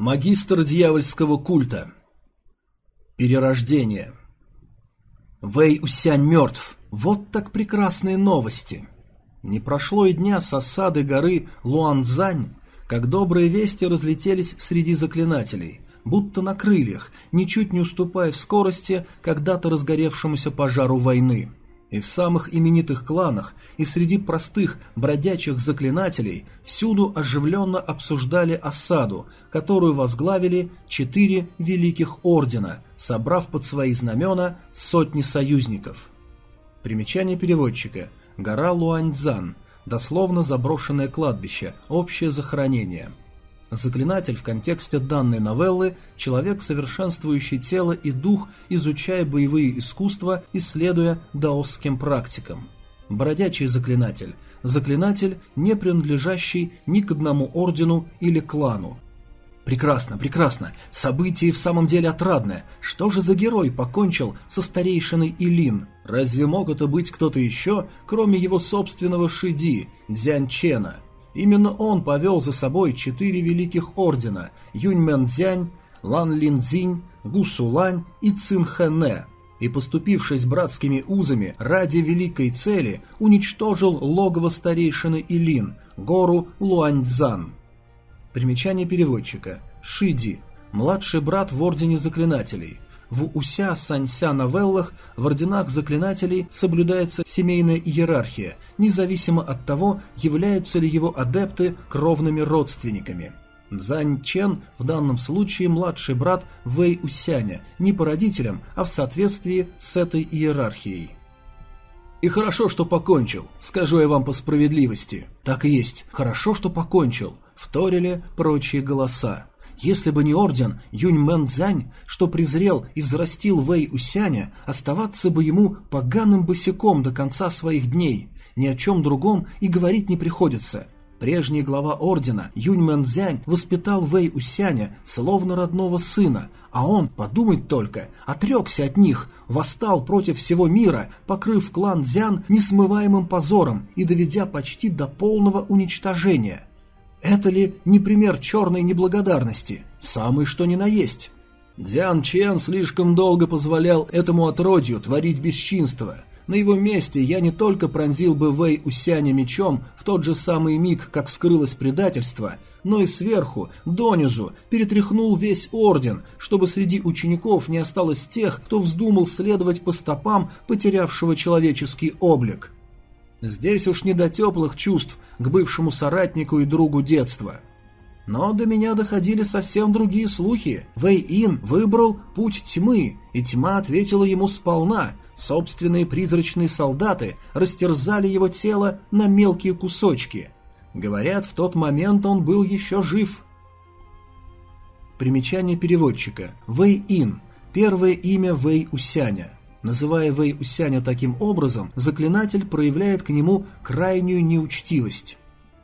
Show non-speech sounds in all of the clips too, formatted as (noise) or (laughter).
Магистр дьявольского культа. Перерождение. Вэй Усянь мертв. Вот так прекрасные новости. Не прошло и дня с осады горы Луанзань, как добрые вести разлетелись среди заклинателей, будто на крыльях, ничуть не уступая в скорости когда-то разгоревшемуся пожару войны. И в самых именитых кланах, и среди простых бродячих заклинателей всюду оживленно обсуждали осаду, которую возглавили четыре великих ордена, собрав под свои знамена сотни союзников. Примечание переводчика. Гора Луаньцзан. Дословно заброшенное кладбище, общее захоронение – Заклинатель в контексте данной новеллы – человек, совершенствующий тело и дух, изучая боевые искусства, исследуя даосским практикам. Бродячий заклинатель – заклинатель, не принадлежащий ни к одному ордену или клану. Прекрасно, прекрасно. Событие в самом деле отрадное. Что же за герой покончил со старейшиной Илин? Разве мог это быть кто-то еще, кроме его собственного Шиди, Дзянь Чена – Именно он повел за собой четыре великих ордена – Юньмэнцзянь, Лан Линдзинь, Гусулань и Цинхэне, и, поступившись братскими узами ради великой цели, уничтожил логово старейшины Илин, гору Луаньцзан. Примечание переводчика. Шиди – младший брат в Ордене Заклинателей – в Уся Санься новеллах в орденах заклинателей соблюдается семейная иерархия, независимо от того, являются ли его адепты кровными родственниками. Цзань Чен в данном случае младший брат Вэй Усяня, не по родителям, а в соответствии с этой иерархией. И хорошо, что покончил, скажу я вам по справедливости. Так и есть, хорошо, что покончил, вторили прочие голоса. Если бы не орден Юнь Мэн Цзянь, что презрел и взрастил Вэй Усяня, оставаться бы ему поганым босиком до конца своих дней. Ни о чем другом и говорить не приходится. Прежний глава ордена Юнь Мэн Цзянь воспитал Вэй Усяня словно родного сына, а он, подумать только, отрекся от них, восстал против всего мира, покрыв клан Дзян несмываемым позором и доведя почти до полного уничтожения. Это ли не пример черной неблагодарности? Самый что ни на есть. Дзян Чен слишком долго позволял этому отродью творить бесчинство. На его месте я не только пронзил бы Вэй Усяня мечом в тот же самый миг, как скрылось предательство, но и сверху, донизу, перетряхнул весь орден, чтобы среди учеников не осталось тех, кто вздумал следовать по стопам потерявшего человеческий облик. Здесь уж не до теплых чувств к бывшему соратнику и другу детства. Но до меня доходили совсем другие слухи. Вэй-Ин выбрал путь тьмы, и тьма ответила ему сполна. Собственные призрачные солдаты растерзали его тело на мелкие кусочки. Говорят, в тот момент он был еще жив. Примечание переводчика. Вэй-Ин. Первое имя Вэй-Усяня. Называя Вэй Усяня таким образом, заклинатель проявляет к нему крайнюю неучтивость.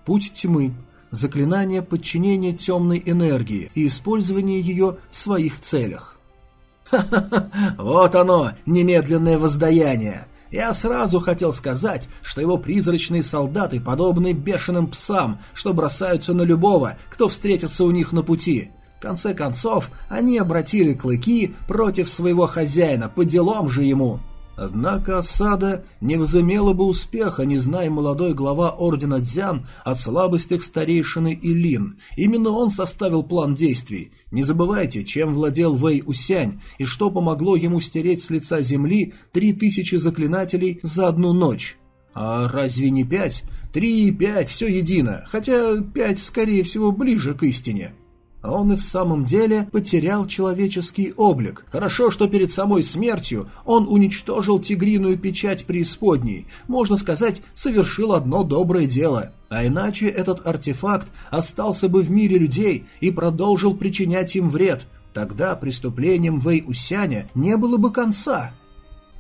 Путь тьмы – заклинание подчинения темной энергии и использование ее в своих целях. «Ха-ха-ха! Вот оно, немедленное воздаяние!» Я сразу хотел сказать, что его призрачные солдаты подобны бешеным псам, что бросаются на любого, кто встретится у них на пути конце концов, они обратили клыки против своего хозяина, по делам же ему. Однако осада не возымела бы успеха, не зная молодой глава ордена Дзян о слабостях старейшины Илин. Именно он составил план действий. Не забывайте, чем владел Вэй Усянь и что помогло ему стереть с лица земли три тысячи заклинателей за одну ночь. А разве не пять? Три и пять, все едино, хотя пять, скорее всего, ближе к истине. А он и в самом деле потерял человеческий облик. Хорошо, что перед самой смертью он уничтожил тигриную печать преисподней, можно сказать, совершил одно доброе дело. А иначе этот артефакт остался бы в мире людей и продолжил причинять им вред. Тогда преступлением Вэй Усяня не было бы конца.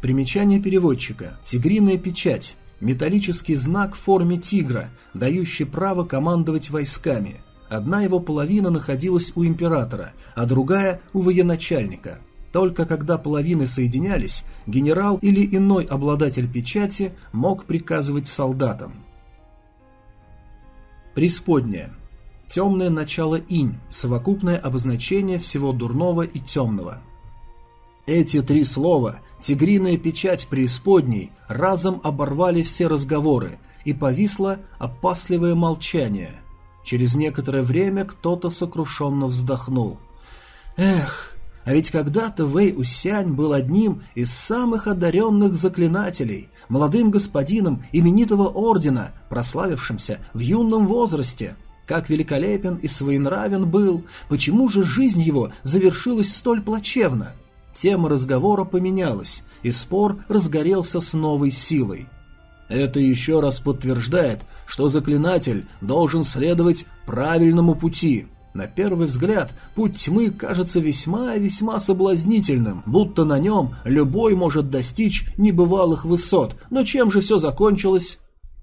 Примечание переводчика. Тигриная печать. Металлический знак в форме тигра, дающий право командовать войсками. Одна его половина находилась у императора, а другая – у военачальника. Только когда половины соединялись, генерал или иной обладатель печати мог приказывать солдатам. Присподняя. Темное начало инь, совокупное обозначение всего дурного и темного. Эти три слова, тигриная печать преисподней, разом оборвали все разговоры, и повисло опасливое молчание. Через некоторое время кто-то сокрушенно вздохнул. «Эх, а ведь когда-то Вэй Усянь был одним из самых одаренных заклинателей, молодым господином именитого ордена, прославившимся в юном возрасте. Как великолепен и своенравен был, почему же жизнь его завершилась столь плачевно? Тема разговора поменялась, и спор разгорелся с новой силой. Это еще раз подтверждает, что заклинатель должен следовать правильному пути. На первый взгляд, путь тьмы кажется весьма весьма соблазнительным, будто на нем любой может достичь небывалых высот. Но чем же все закончилось?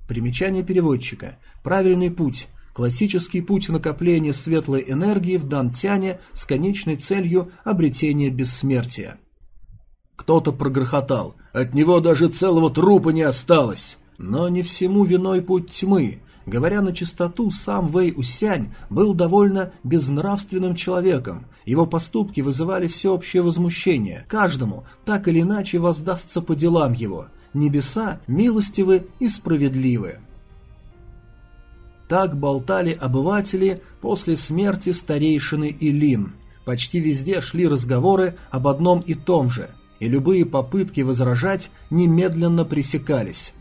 Примечание переводчика. Правильный путь. Классический путь накопления светлой энергии в Дантяне с конечной целью обретения бессмертия. Кто-то прогрохотал. От него даже целого трупа не осталось. Но не всему виной путь тьмы. Говоря на чистоту, сам Вэй Усянь был довольно безнравственным человеком. Его поступки вызывали всеобщее возмущение. Каждому так или иначе воздастся по делам его. Небеса милостивы и справедливы. Так болтали обыватели после смерти старейшины Илин. Почти везде шли разговоры об одном и том же – и любые попытки возражать немедленно пресекались.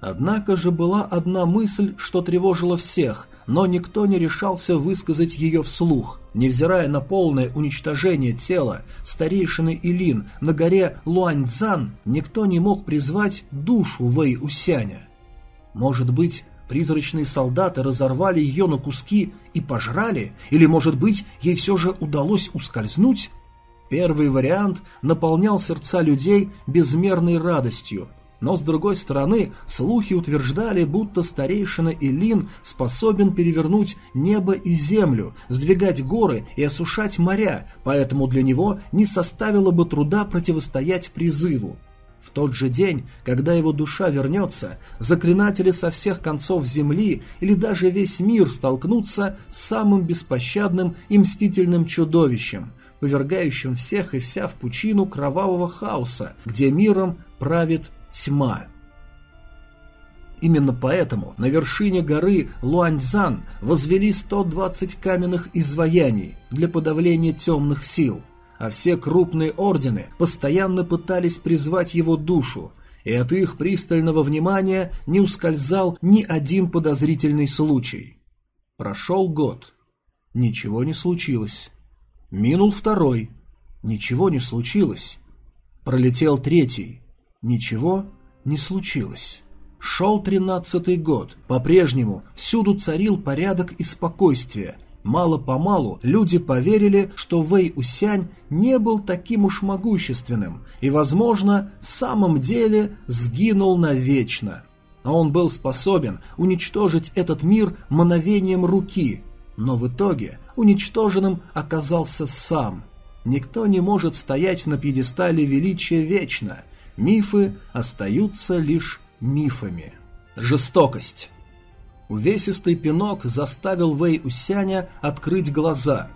Однако же была одна мысль, что тревожила всех, но никто не решался высказать ее вслух. Невзирая на полное уничтожение тела старейшины Илин на горе Луаньцзан, никто не мог призвать душу Вэй Усяня. Может быть, призрачные солдаты разорвали ее на куски и пожрали, или, может быть, ей все же удалось ускользнуть? Первый вариант наполнял сердца людей безмерной радостью, но с другой стороны, слухи утверждали, будто старейшина Илин способен перевернуть небо и землю, сдвигать горы и осушать моря, поэтому для него не составило бы труда противостоять призыву. В тот же день, когда его душа вернется, заклинатели со всех концов земли или даже весь мир столкнутся с самым беспощадным и мстительным чудовищем, повергающим всех и вся в пучину кровавого хаоса, где миром правит тьма. Именно поэтому на вершине горы Луаньцзан возвели 120 каменных изваяний для подавления темных сил, а все крупные ордены постоянно пытались призвать его душу, и от их пристального внимания не ускользал ни один подозрительный случай. Прошел год. Ничего не случилось. Минул второй. Ничего не случилось. Пролетел третий. Ничего не случилось. Шел тринадцатый год. По-прежнему всюду царил порядок и спокойствие. Мало-помалу люди поверили, что Вэй Усянь не был таким уж могущественным и, возможно, в самом деле сгинул навечно. А он был способен уничтожить этот мир мановением руки, но в итоге уничтоженным оказался сам. Никто не может стоять на пьедестале величия вечно. Мифы остаются лишь мифами. Жестокость. Увесистый пинок заставил Вэй Усяня открыть глаза.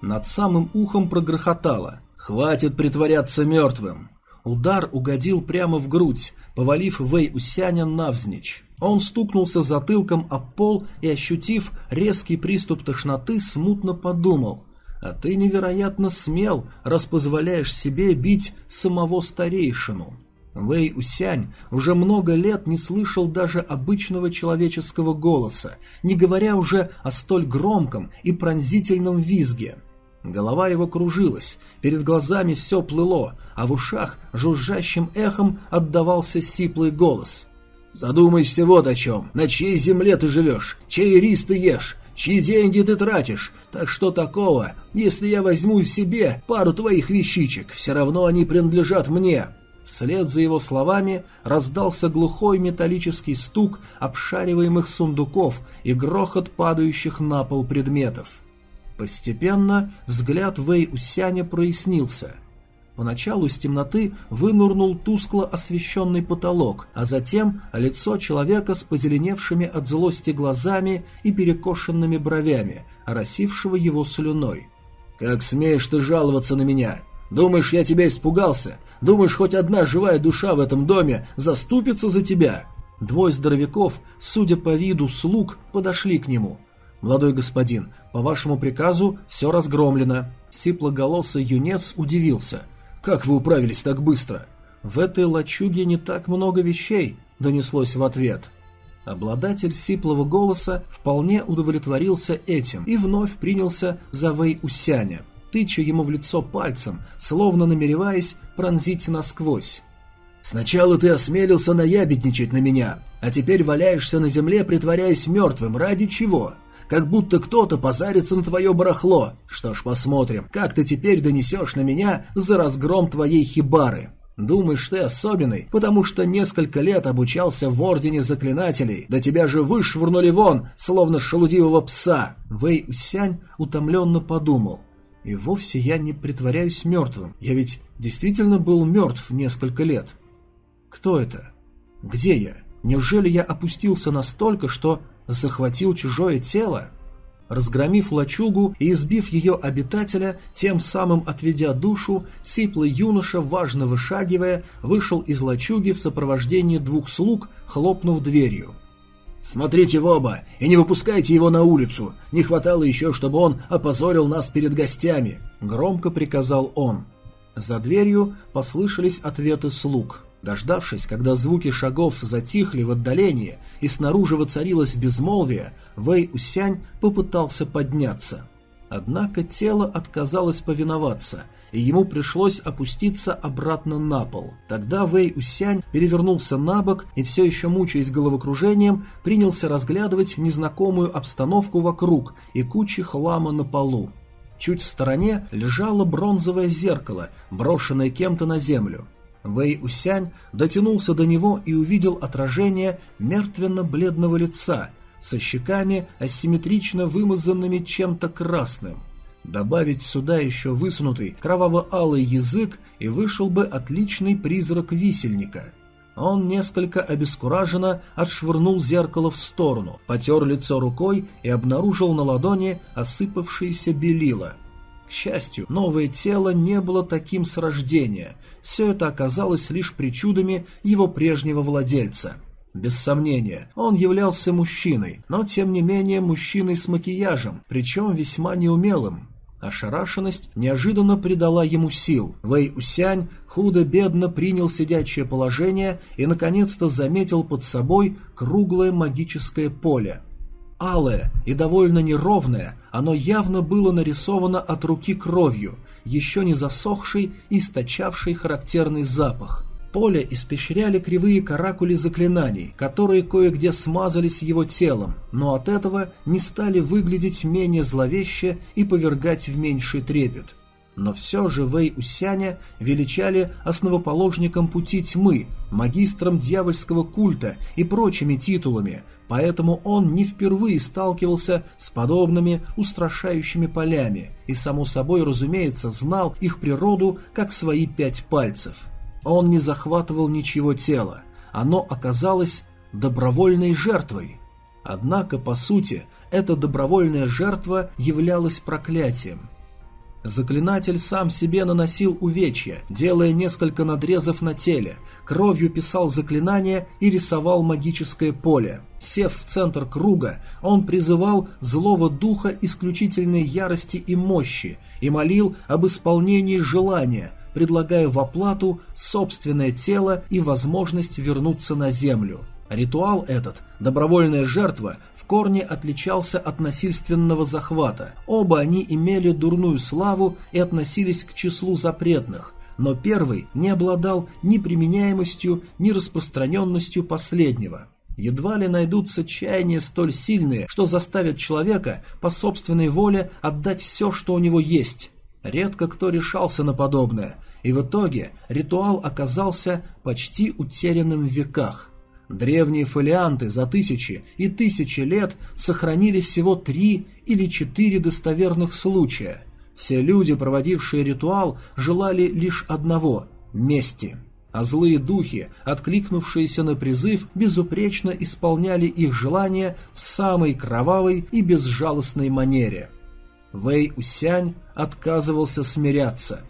Над самым ухом прогрохотало. «Хватит притворяться мертвым!» Удар угодил прямо в грудь, повалив Вэй Усяня навзничь. Он стукнулся затылком об пол и, ощутив резкий приступ тошноты, смутно подумал. «А ты невероятно смел, раз позволяешь себе бить самого старейшину». Вэй Усянь уже много лет не слышал даже обычного человеческого голоса, не говоря уже о столь громком и пронзительном визге. Голова его кружилась, перед глазами все плыло, а в ушах жужжащим эхом отдавался сиплый голос. Задумайся вот о чем. На чьей земле ты живешь? Чей рис ты ешь? Чьи деньги ты тратишь? Так что такого, если я возьму себе пару твоих вещичек, все равно они принадлежат мне». Вслед за его словами раздался глухой металлический стук обшариваемых сундуков и грохот падающих на пол предметов. Постепенно взгляд Вэй Усяня прояснился. Поначалу из темноты вынурнул тускло освещенный потолок, а затем лицо человека с позеленевшими от злости глазами и перекошенными бровями, оросившего его слюной. «Как смеешь ты жаловаться на меня? Думаешь, я тебя испугался? Думаешь, хоть одна живая душа в этом доме заступится за тебя?» Двое здоровяков, судя по виду слуг, подошли к нему. «Молодой господин, по вашему приказу все разгромлено». Сиплоголосый юнец удивился. «Как вы управились так быстро?» «В этой лачуге не так много вещей», — донеслось в ответ. Обладатель сиплого голоса вполне удовлетворился этим и вновь принялся за Вэй Усяня, тыча ему в лицо пальцем, словно намереваясь пронзить насквозь. «Сначала ты осмелился наябедничать на меня, а теперь валяешься на земле, притворяясь мертвым. Ради чего? Как будто кто-то позарится на твое барахло. Что ж, посмотрим, как ты теперь донесешь на меня за разгром твоей хибары». Думаешь, ты особенный, потому что несколько лет обучался в Ордене Заклинателей, да тебя же вышвырнули вон, словно шелудивого пса!» Вэй Усянь утомленно подумал. «И вовсе я не притворяюсь мертвым. Я ведь действительно был мертв несколько лет. Кто это? Где я? Неужели я опустился настолько, что захватил чужое тело?» Разгромив лачугу и избив ее обитателя, тем самым отведя душу, сиплый юноша, важно вышагивая, вышел из лачуги в сопровождении двух слуг, хлопнув дверью. «Смотрите в оба и не выпускайте его на улицу! Не хватало еще, чтобы он опозорил нас перед гостями!» — громко приказал он. За дверью послышались ответы слуг. Дождавшись, когда звуки шагов затихли в отдалении и снаружи воцарилось безмолвие, Вэй Усянь попытался подняться. Однако тело отказалось повиноваться, и ему пришлось опуститься обратно на пол. Тогда Вэй Усянь перевернулся на бок и, все еще мучаясь головокружением, принялся разглядывать незнакомую обстановку вокруг и кучи хлама на полу. Чуть в стороне лежало бронзовое зеркало, брошенное кем-то на землю. Вэй Усянь дотянулся до него и увидел отражение мертвенно-бледного лица со щеками асимметрично вымазанными чем-то красным. Добавить сюда еще высунутый кроваво-алый язык, и вышел бы отличный призрак висельника. Он несколько обескураженно отшвырнул зеркало в сторону, потер лицо рукой и обнаружил на ладони осыпавшееся белило – к счастью, новое тело не было таким с рождения. Все это оказалось лишь причудами его прежнего владельца. Без сомнения, он являлся мужчиной, но тем не менее мужчиной с макияжем, причем весьма неумелым. Ошарашенность неожиданно придала ему сил. Вэй Усянь худо-бедно принял сидячее положение и наконец-то заметил под собой круглое магическое поле – алое и довольно неровное, оно явно было нарисовано от руки кровью, еще не засохшей и источавшей характерный запах. Поле испещряли кривые каракули заклинаний, которые кое-где смазались его телом, но от этого не стали выглядеть менее зловеще и повергать в меньший трепет. Но все же Вэй Усяня величали основоположником пути тьмы, магистром дьявольского культа и прочими титулами, поэтому он не впервые сталкивался с подобными устрашающими полями и, само собой, разумеется, знал их природу как свои пять пальцев. Он не захватывал ничего тела, оно оказалось добровольной жертвой. Однако, по сути, эта добровольная жертва являлась проклятием. Заклинатель сам себе наносил увечья, делая несколько надрезов на теле, кровью писал заклинания и рисовал магическое поле. Сев в центр круга, он призывал злого духа исключительной ярости и мощи и молил об исполнении желания, предлагая в оплату собственное тело и возможность вернуться на землю. Ритуал этот, добровольная жертва, в корне отличался от насильственного захвата. Оба они имели дурную славу и относились к числу запретных, но первый не обладал ни применяемостью, ни распространенностью последнего. Едва ли найдутся чаяния столь сильные, что заставят человека по собственной воле отдать все, что у него есть. Редко кто решался на подобное, и в итоге ритуал оказался почти утерянным в веках. Древние фолианты за тысячи и тысячи лет сохранили всего три или четыре достоверных случая. Все люди, проводившие ритуал, желали лишь одного – мести. А злые духи, откликнувшиеся на призыв, безупречно исполняли их желания в самой кровавой и безжалостной манере. Вэй Усянь отказывался смиряться.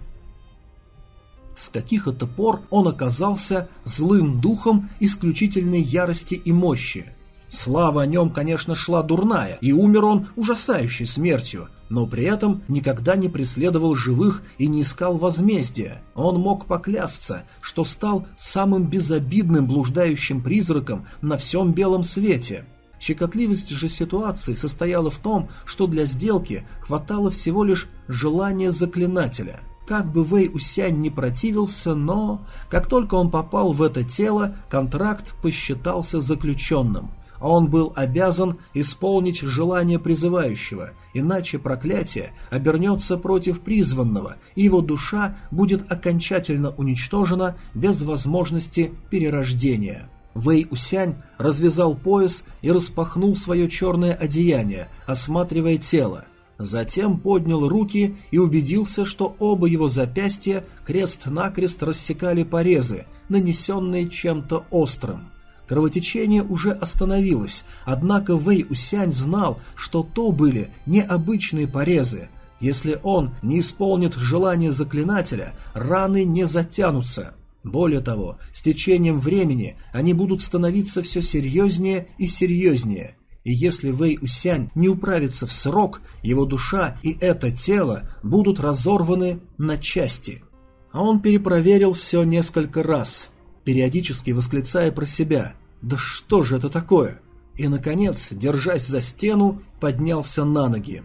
С каких это пор он оказался злым духом исключительной ярости и мощи – Слава о нем, конечно, шла дурная, и умер он ужасающей смертью, но при этом никогда не преследовал живых и не искал возмездия. Он мог поклясться, что стал самым безобидным блуждающим призраком на всем белом свете. Щекотливость же ситуации состояла в том, что для сделки хватало всего лишь желания заклинателя. Как бы Вэй Усянь не противился, но... Как только он попал в это тело, контракт посчитался заключенным – а он был обязан исполнить желание призывающего, иначе проклятие обернется против призванного, и его душа будет окончательно уничтожена без возможности перерождения. Вэй Усянь развязал пояс и распахнул свое черное одеяние, осматривая тело. Затем поднял руки и убедился, что оба его запястья крест-накрест рассекали порезы, нанесенные чем-то острым. Кровотечение уже остановилось, однако Вэй Усянь знал, что то были необычные порезы. Если он не исполнит желание заклинателя, раны не затянутся. Более того, с течением времени они будут становиться все серьезнее и серьезнее. И если Вэй Усянь не управится в срок, его душа и это тело будут разорваны на части. А он перепроверил все несколько раз, периодически восклицая про себя «Да что же это такое?» И, наконец, держась за стену, поднялся на ноги.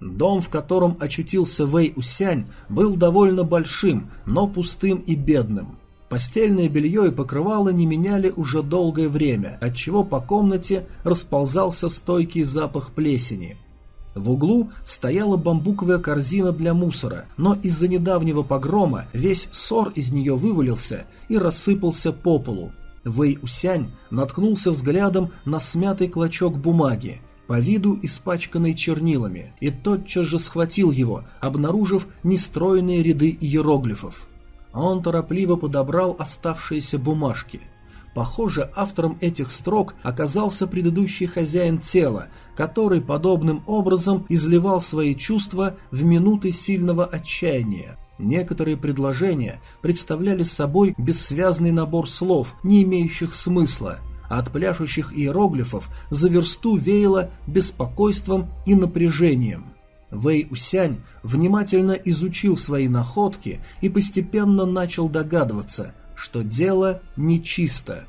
Дом, в котором очутился Вэй Усянь, был довольно большим, но пустым и бедным. Постельное белье и покрывало не меняли уже долгое время, отчего по комнате расползался стойкий запах плесени. В углу стояла бамбуковая корзина для мусора, но из-за недавнего погрома весь ссор из нее вывалился и рассыпался по полу, Вэй Усянь наткнулся взглядом на смятый клочок бумаги, по виду испачканный чернилами, и тотчас же схватил его, обнаружив нестроенные ряды иероглифов. Он торопливо подобрал оставшиеся бумажки. Похоже, автором этих строк оказался предыдущий хозяин тела, который подобным образом изливал свои чувства в минуты сильного отчаяния. Некоторые предложения представляли собой бессвязный набор слов, не имеющих смысла, а от пляшущих иероглифов за версту веяло беспокойством и напряжением. Вэй Усянь внимательно изучил свои находки и постепенно начал догадываться, что дело нечисто.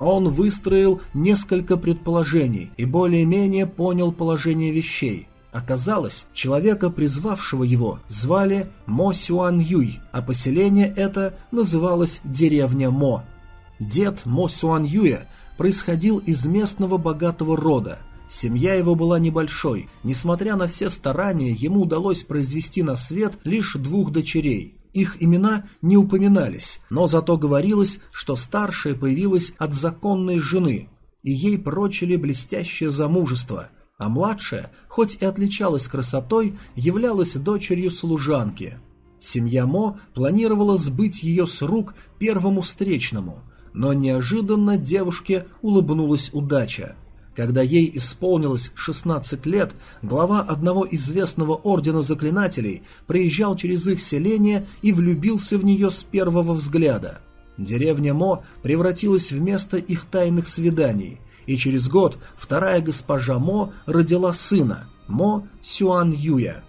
Он выстроил несколько предположений и более-менее понял положение вещей – Оказалось, человека, призвавшего его, звали Мо Сюан Юй, а поселение это называлось деревня Мо. Дед Мо Сюан Юя происходил из местного богатого рода. Семья его была небольшой, несмотря на все старания, ему удалось произвести на свет лишь двух дочерей. Их имена не упоминались, но зато говорилось, что старшая появилась от законной жены, и ей прочили блестящее замужество – а младшая, хоть и отличалась красотой, являлась дочерью служанки. Семья Мо планировала сбыть ее с рук первому встречному, но неожиданно девушке улыбнулась удача. Когда ей исполнилось 16 лет, глава одного известного ордена заклинателей приезжал через их селение и влюбился в нее с первого взгляда. Деревня Мо превратилась в место их тайных свиданий, и через год вторая госпожа Мо родила сына, Мо Сюан Юя.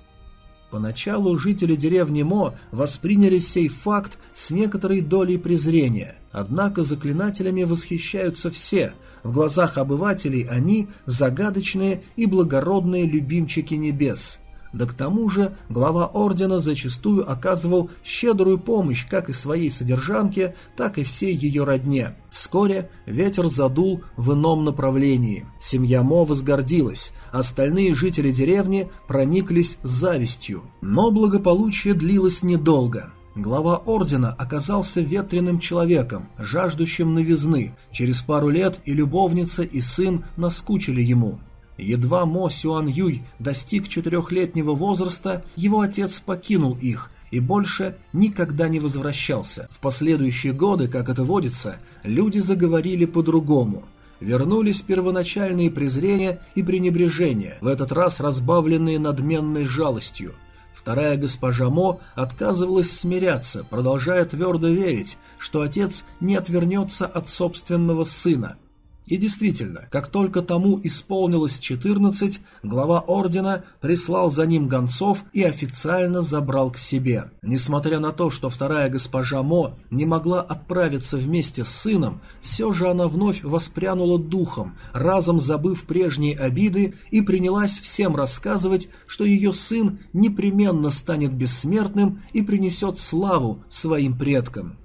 Поначалу жители деревни Мо восприняли сей факт с некоторой долей презрения, однако заклинателями восхищаются все, в глазах обывателей они загадочные и благородные любимчики небес – да к тому же глава ордена зачастую оказывал щедрую помощь как и своей содержанке, так и всей ее родне. Вскоре ветер задул в ином направлении. Семья Мо возгордилась, остальные жители деревни прониклись завистью. Но благополучие длилось недолго. Глава ордена оказался ветреным человеком, жаждущим новизны. Через пару лет и любовница, и сын наскучили ему. Едва Мо Сюан Юй достиг четырехлетнего возраста, его отец покинул их и больше никогда не возвращался. В последующие годы, как это водится, люди заговорили по-другому. Вернулись первоначальные презрения и пренебрежения, в этот раз разбавленные надменной жалостью. Вторая госпожа Мо отказывалась смиряться, продолжая твердо верить, что отец не отвернется от собственного сына – и действительно, как только тому исполнилось 14, глава ордена прислал за ним гонцов и официально забрал к себе. Несмотря на то, что вторая госпожа Мо не могла отправиться вместе с сыном, все же она вновь воспрянула духом, разом забыв прежние обиды и принялась всем рассказывать, что ее сын непременно станет бессмертным и принесет славу своим предкам.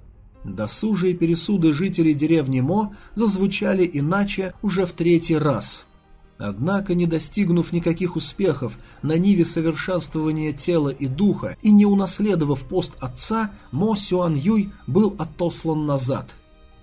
Досужие пересуды жителей деревни Мо зазвучали иначе уже в третий раз. Однако, не достигнув никаких успехов на ниве совершенствования тела и духа и не унаследовав пост отца, Мо Сюан Юй был отослан назад.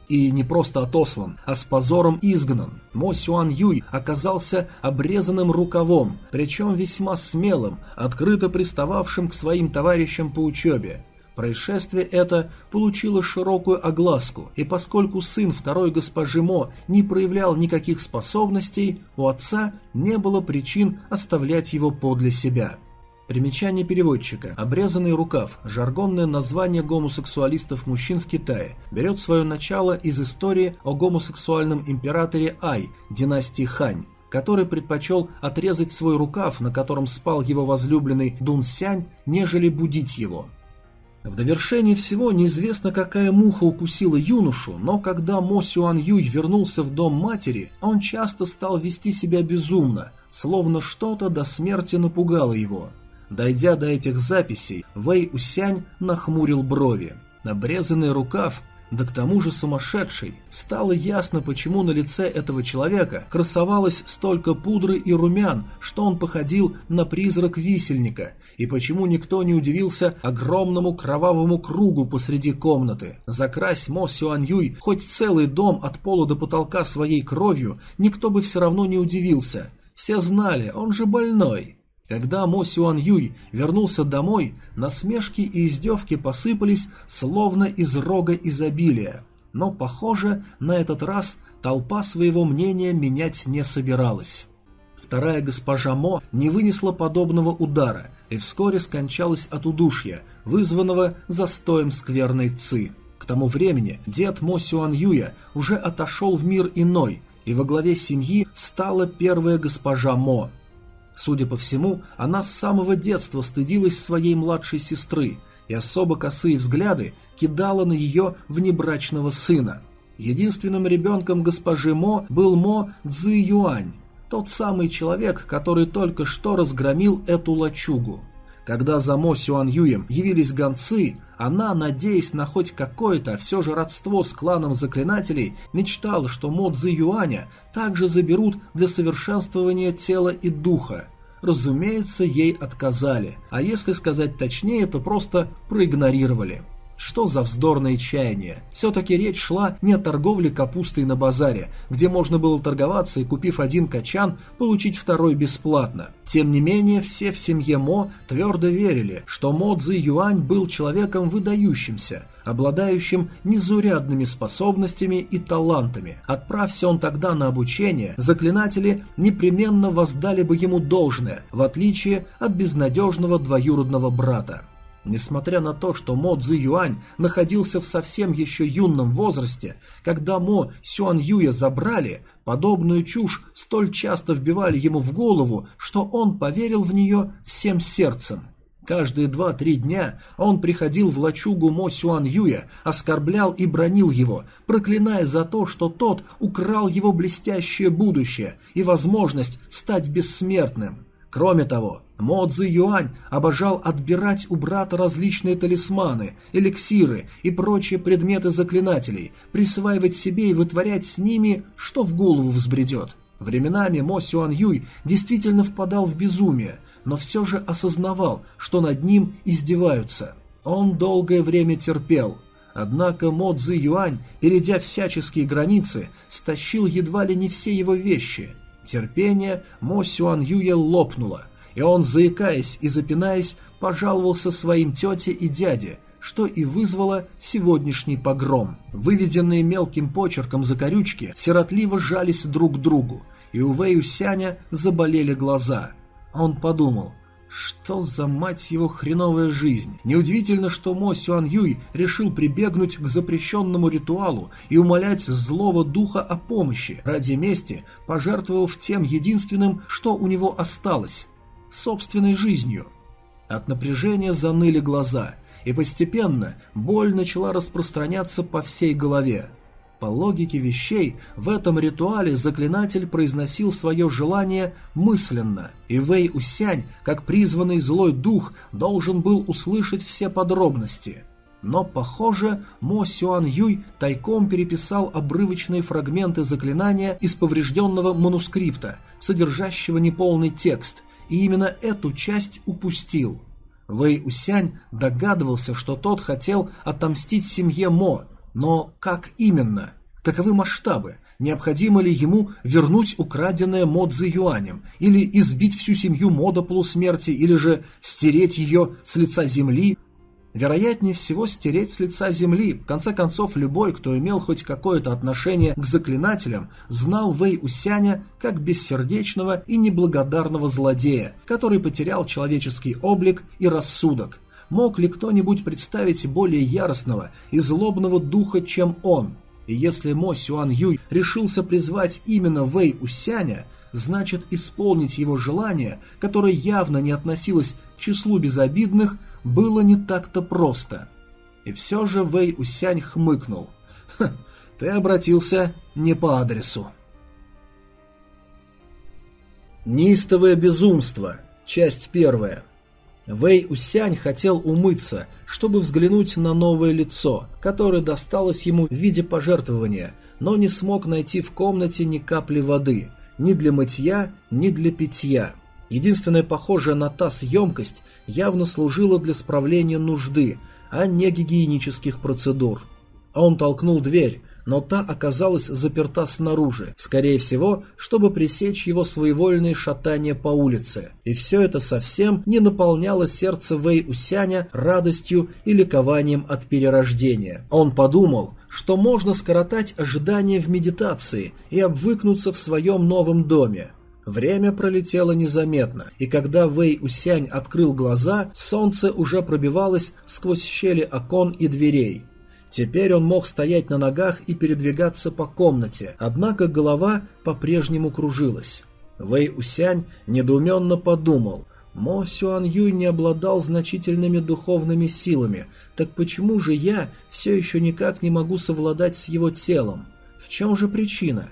И не просто отослан, а с позором изгнан. Мо Сюан Юй оказался обрезанным рукавом, причем весьма смелым, открыто пристававшим к своим товарищам по учебе. Происшествие это получило широкую огласку, и поскольку сын второй госпожи Мо не проявлял никаких способностей, у отца не было причин оставлять его подле себя. Примечание переводчика. Обрезанный рукав – жаргонное название гомосексуалистов-мужчин в Китае. Берет свое начало из истории о гомосексуальном императоре Ай, династии Хань, который предпочел отрезать свой рукав, на котором спал его возлюбленный Дун Сянь, нежели будить его. В довершении всего неизвестно, какая муха укусила юношу, но когда Мо Сюан Юй вернулся в дом матери, он часто стал вести себя безумно, словно что-то до смерти напугало его. Дойдя до этих записей, Вэй Усянь нахмурил брови. Обрезанный рукав да к тому же сумасшедший. Стало ясно, почему на лице этого человека красовалось столько пудры и румян, что он походил на призрак висельника, и почему никто не удивился огромному кровавому кругу посреди комнаты. Закрась Мо Сюань хоть целый дом от пола до потолка своей кровью, никто бы все равно не удивился. Все знали, он же больной. Когда Мо Сюан Юй вернулся домой, насмешки и издевки посыпались, словно из рога изобилия. Но, похоже, на этот раз толпа своего мнения менять не собиралась. Вторая госпожа Мо не вынесла подобного удара и вскоре скончалась от удушья, вызванного застоем скверной ци. К тому времени дед Мо Сюан Юя уже отошел в мир иной, и во главе семьи стала первая госпожа Мо – Судя по всему, она с самого детства стыдилась своей младшей сестры, и особо косые взгляды кидала на ее внебрачного сына. Единственным ребенком госпожи Мо был Мо Цзи Юань, тот самый человек, который только что разгромил эту лачугу. Когда за Мо Сюан Юем явились гонцы, она, надеясь на хоть какое-то, все же родство с кланом заклинателей, мечтала, что Мо Цзи Юаня также заберут для совершенствования тела и духа. Разумеется, ей отказали, а если сказать точнее, то просто проигнорировали. Что за вздорное чаяние? Все-таки речь шла не о торговле капустой на базаре, где можно было торговаться и, купив один качан, получить второй бесплатно. Тем не менее, все в семье Мо твердо верили, что Мо Цзи Юань был человеком выдающимся, обладающим незурядными способностями и талантами. Отправься он тогда на обучение, заклинатели непременно воздали бы ему должное, в отличие от безнадежного двоюродного брата. Несмотря на то, что Мо Цзи Юань находился в совсем еще юном возрасте, когда Мо Сюан Юя забрали, подобную чушь столь часто вбивали ему в голову, что он поверил в нее всем сердцем. Каждые два-три дня он приходил в лачугу Мо Сюан Юя, оскорблял и бронил его, проклиная за то, что тот украл его блестящее будущее и возможность стать бессмертным. Кроме того, Мо Цзи Юань обожал отбирать у брата различные талисманы, эликсиры и прочие предметы заклинателей, присваивать себе и вытворять с ними, что в голову взбредет. Временами Мо Сюан Юй действительно впадал в безумие, но все же осознавал, что над ним издеваются. Он долгое время терпел. Однако Мо Цзи Юань, перейдя всяческие границы, стащил едва ли не все его вещи – Терпение Мо Сюан Юя лопнуло, и он, заикаясь и запинаясь, пожаловался своим тете и дяде, что и вызвало сегодняшний погром. Выведенные мелким почерком закорючки сиротливо жались друг к другу, и у Вэю Сяня заболели глаза. Он подумал, что за мать его хреновая жизнь? Неудивительно, что Мо Сюан Юй решил прибегнуть к запрещенному ритуалу и умолять злого духа о помощи, ради мести, пожертвовав тем единственным, что у него осталось – собственной жизнью. От напряжения заныли глаза, и постепенно боль начала распространяться по всей голове. По логике вещей, в этом ритуале заклинатель произносил свое желание мысленно, и Вэй Усянь, как призванный злой дух, должен был услышать все подробности. Но, похоже, Мо Сюан Юй тайком переписал обрывочные фрагменты заклинания из поврежденного манускрипта, содержащего неполный текст, и именно эту часть упустил. Вэй Усянь догадывался, что тот хотел отомстить семье Мо, но как именно? Каковы масштабы? Необходимо ли ему вернуть украденное Модзе юанем, или избить всю семью Мода полусмерти, или же стереть ее с лица земли? Вероятнее всего стереть с лица земли. В конце концов, любой, кто имел хоть какое-то отношение к заклинателям, знал Вэй Усяня как бессердечного и неблагодарного злодея, который потерял человеческий облик и рассудок. Мог ли кто-нибудь представить более яростного и злобного духа, чем он? И если Мо Сюан Юй решился призвать именно Вэй Усяня, значит исполнить его желание, которое явно не относилось к числу безобидных, было не так-то просто. И все же Вэй Усянь хмыкнул. «Ха, ты обратился не по адресу». Неистовое безумство. Часть первая. Вэй Усянь хотел умыться, чтобы взглянуть на новое лицо, которое досталось ему в виде пожертвования, но не смог найти в комнате ни капли воды, ни для мытья, ни для питья. Единственная похожая на таз емкость явно служила для справления нужды, а не гигиенических процедур. Он толкнул дверь, но та оказалась заперта снаружи, скорее всего, чтобы пресечь его своевольные шатания по улице. И все это совсем не наполняло сердце Вэй Усяня радостью и ликованием от перерождения. Он подумал, что можно скоротать ожидания в медитации и обвыкнуться в своем новом доме. Время пролетело незаметно, и когда Вэй Усянь открыл глаза, солнце уже пробивалось сквозь щели окон и дверей. Теперь он мог стоять на ногах и передвигаться по комнате, однако голова по-прежнему кружилась. Вэй Усянь недоуменно подумал, Мо Сюан Юй не обладал значительными духовными силами, так почему же я все еще никак не могу совладать с его телом? В чем же причина?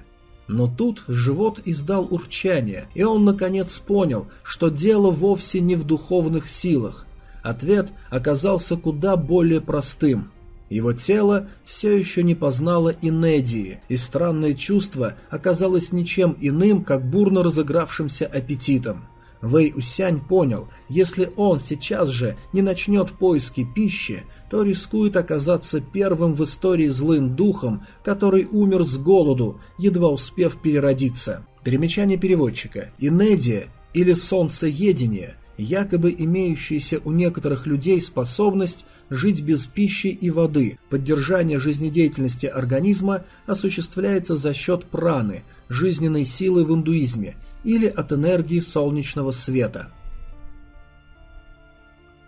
Но тут живот издал урчание, и он наконец понял, что дело вовсе не в духовных силах. Ответ оказался куда более простым – его тело все еще не познало инедии, и странное чувство оказалось ничем иным, как бурно разыгравшимся аппетитом. Вэй Усянь понял, если он сейчас же не начнет поиски пищи, то рискует оказаться первым в истории злым духом, который умер с голоду, едва успев переродиться. Примечание переводчика. Инедия или солнцеедение – якобы имеющаяся у некоторых людей способность жить без пищи и воды. Поддержание жизнедеятельности организма осуществляется за счет праны, жизненной силы в индуизме, или от энергии солнечного света.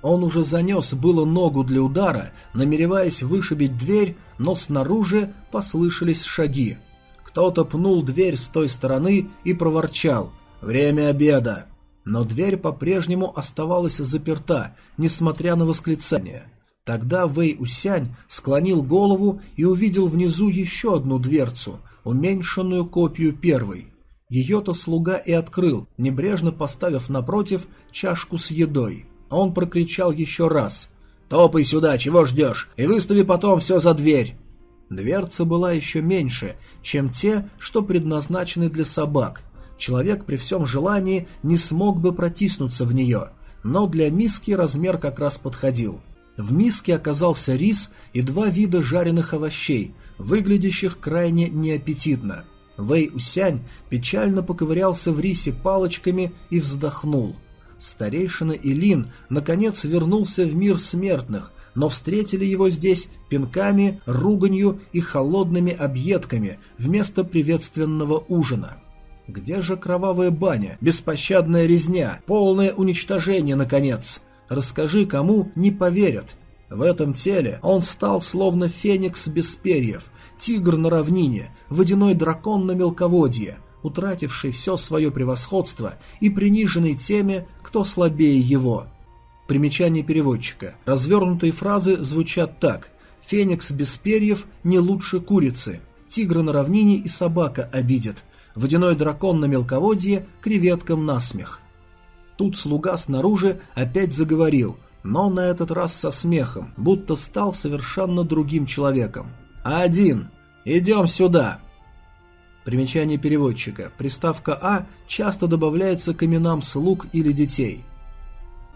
Он уже занес было ногу для удара, намереваясь вышибить дверь, но снаружи послышались шаги. Кто-то пнул дверь с той стороны и проворчал «Время обеда!» Но дверь по-прежнему оставалась заперта, несмотря на восклицание. Тогда Вэй Усянь склонил голову и увидел внизу еще одну дверцу, уменьшенную копию первой. Ее-то слуга и открыл, небрежно поставив напротив чашку с едой. Он прокричал еще раз «Топай сюда, чего ждешь, и выстави потом все за дверь!» Дверца была еще меньше, чем те, что предназначены для собак, человек при всем желании не смог бы протиснуться в нее, но для миски размер как раз подходил. В миске оказался рис и два вида жареных овощей, выглядящих крайне неаппетитно. Вэй Усянь печально поковырялся в рисе палочками и вздохнул. Старейшина Илин наконец вернулся в мир смертных, но встретили его здесь пинками, руганью и холодными объедками вместо приветственного ужина. Где же кровавая баня, беспощадная резня, полное уничтожение, наконец? Расскажи, кому не поверят. В этом теле он стал словно феникс без перьев, тигр на равнине, водяной дракон на мелководье, утративший все свое превосходство и приниженный теми, кто слабее его. Примечание переводчика. Развернутые фразы звучат так. «Феникс без перьев не лучше курицы», «Тигра на равнине и собака обидят», «Водяной дракон на мелководье креветкам насмех». Тут слуга снаружи опять заговорил, но на этот раз со смехом, будто стал совершенно другим человеком. «Один! Идем сюда!» Примечание переводчика. Приставка «а» часто добавляется к именам слуг или детей.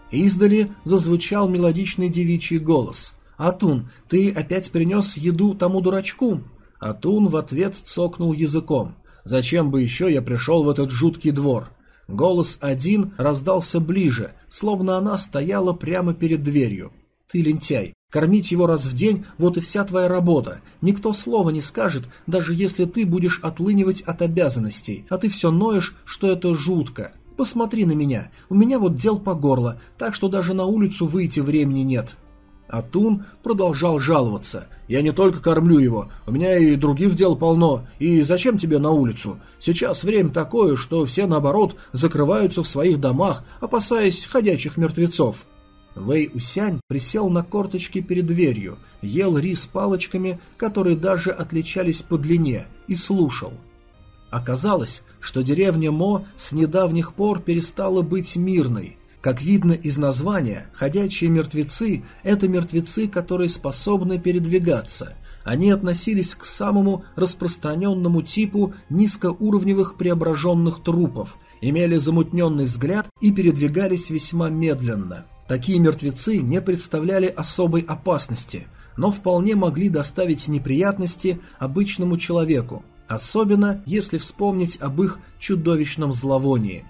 Издали зазвучал мелодичный девичий голос. «Атун, ты опять принес еду тому дурачку?» Атун в ответ цокнул языком. «Зачем бы еще я пришел в этот жуткий двор?» Голос один раздался ближе, словно она стояла прямо перед дверью. «Ты лентяй, Кормить его раз в день – вот и вся твоя работа. Никто слова не скажет, даже если ты будешь отлынивать от обязанностей, а ты все ноешь, что это жутко. Посмотри на меня, у меня вот дел по горло, так что даже на улицу выйти времени нет». Атун продолжал жаловаться. «Я не только кормлю его, у меня и других дел полно, и зачем тебе на улицу? Сейчас время такое, что все, наоборот, закрываются в своих домах, опасаясь ходячих мертвецов». Вэй Усянь присел на корточки перед дверью, ел рис палочками, которые даже отличались по длине, и слушал. Оказалось, что деревня Мо с недавних пор перестала быть мирной. Как видно из названия, ходячие мертвецы – это мертвецы, которые способны передвигаться. Они относились к самому распространенному типу низкоуровневых преображенных трупов, имели замутненный взгляд и передвигались весьма медленно – Такие мертвецы не представляли особой опасности, но вполне могли доставить неприятности обычному человеку, особенно если вспомнить об их чудовищном зловонии.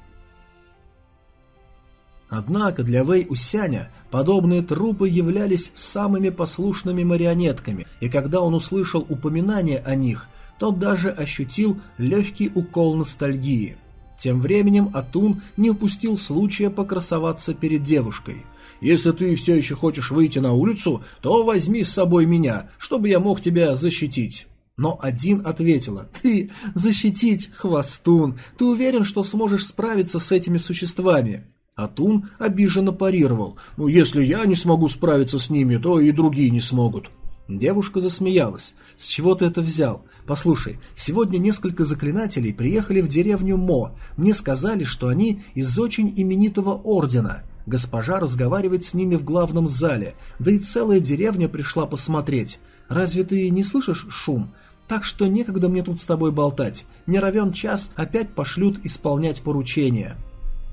Однако для Вэй Усяня подобные трупы являлись самыми послушными марионетками, и когда он услышал упоминание о них, тот даже ощутил легкий укол ностальгии – тем временем Атун не упустил случая покрасоваться перед девушкой. «Если ты все еще хочешь выйти на улицу, то возьми с собой меня, чтобы я мог тебя защитить». Но один ответила, «Ты защитить, хвостун, ты уверен, что сможешь справиться с этими существами?» Атун обиженно парировал, «Ну, если я не смогу справиться с ними, то и другие не смогут». Девушка засмеялась. «С чего ты это взял? Послушай, сегодня несколько заклинателей приехали в деревню Мо. Мне сказали, что они из очень именитого ордена. Госпожа разговаривает с ними в главном зале, да и целая деревня пришла посмотреть. Разве ты не слышишь шум? Так что некогда мне тут с тобой болтать. Не равен час опять пошлют исполнять поручения».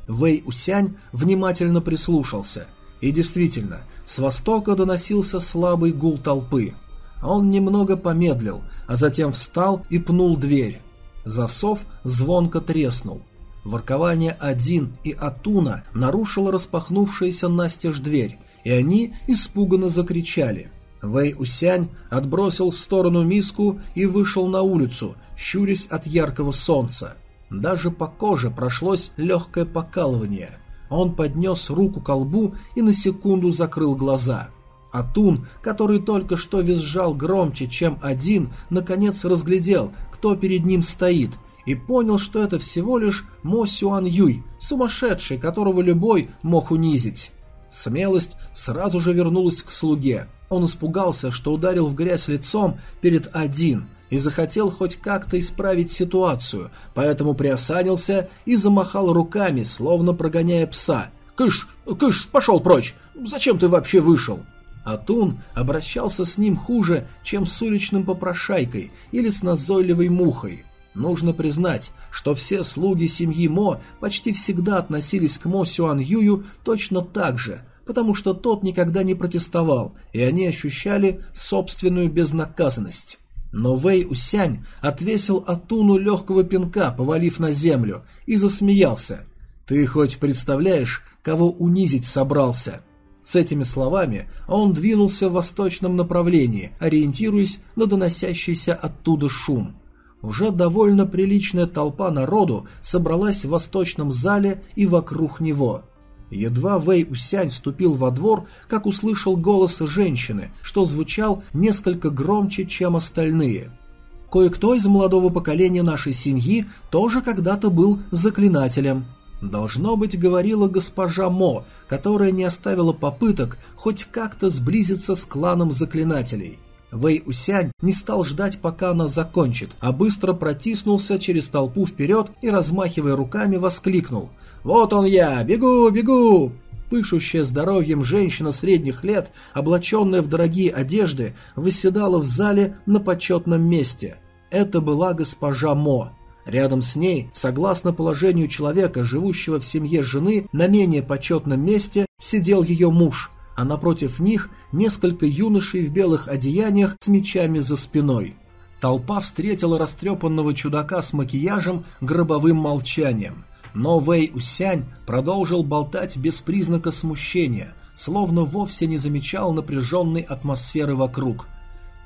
Вэй Усянь внимательно прислушался. И действительно, с востока доносился слабый гул толпы. Он немного помедлил, а затем встал и пнул дверь. Засов звонко треснул. Воркование один и Атуна нарушило распахнувшаяся настежь дверь, и они испуганно закричали. Вэй Усянь отбросил в сторону миску и вышел на улицу, щурясь от яркого солнца. Даже по коже прошлось легкое покалывание. Он поднес руку к колбу и на секунду закрыл глаза – Атун, который только что визжал громче, чем один, наконец разглядел, кто перед ним стоит, и понял, что это всего лишь Мо Сюан Юй, сумасшедший, которого любой мог унизить. Смелость сразу же вернулась к слуге. Он испугался, что ударил в грязь лицом перед один и захотел хоть как-то исправить ситуацию, поэтому приосанился и замахал руками, словно прогоняя пса. «Кыш! Кыш! Пошел прочь! Зачем ты вообще вышел?» Атун обращался с ним хуже, чем с уличным попрошайкой или с назойливой мухой. Нужно признать, что все слуги семьи Мо почти всегда относились к Мо Сюан Юю точно так же, потому что тот никогда не протестовал, и они ощущали собственную безнаказанность. Но Вэй Усянь отвесил Атуну легкого пинка, повалив на землю, и засмеялся. «Ты хоть представляешь, кого унизить собрался?» С этими словами он двинулся в восточном направлении, ориентируясь на доносящийся оттуда шум. Уже довольно приличная толпа народу собралась в восточном зале и вокруг него. Едва Вэй Усянь ступил во двор, как услышал голос женщины, что звучал несколько громче, чем остальные. Кое-кто из молодого поколения нашей семьи тоже когда-то был заклинателем. Должно быть, говорила госпожа Мо, которая не оставила попыток хоть как-то сблизиться с кланом заклинателей. Вэй Усянь не стал ждать, пока она закончит, а быстро протиснулся через толпу вперед и, размахивая руками, воскликнул «Вот он я! Бегу, бегу!» Пышущая здоровьем женщина средних лет, облаченная в дорогие одежды, выседала в зале на почетном месте. Это была госпожа Мо. Рядом с ней, согласно положению человека, живущего в семье жены, на менее почетном месте сидел ее муж – а напротив них несколько юношей в белых одеяниях с мечами за спиной. Толпа встретила растрепанного чудака с макияжем гробовым молчанием. Но Вэй Усянь продолжил болтать без признака смущения, словно вовсе не замечал напряженной атмосферы вокруг.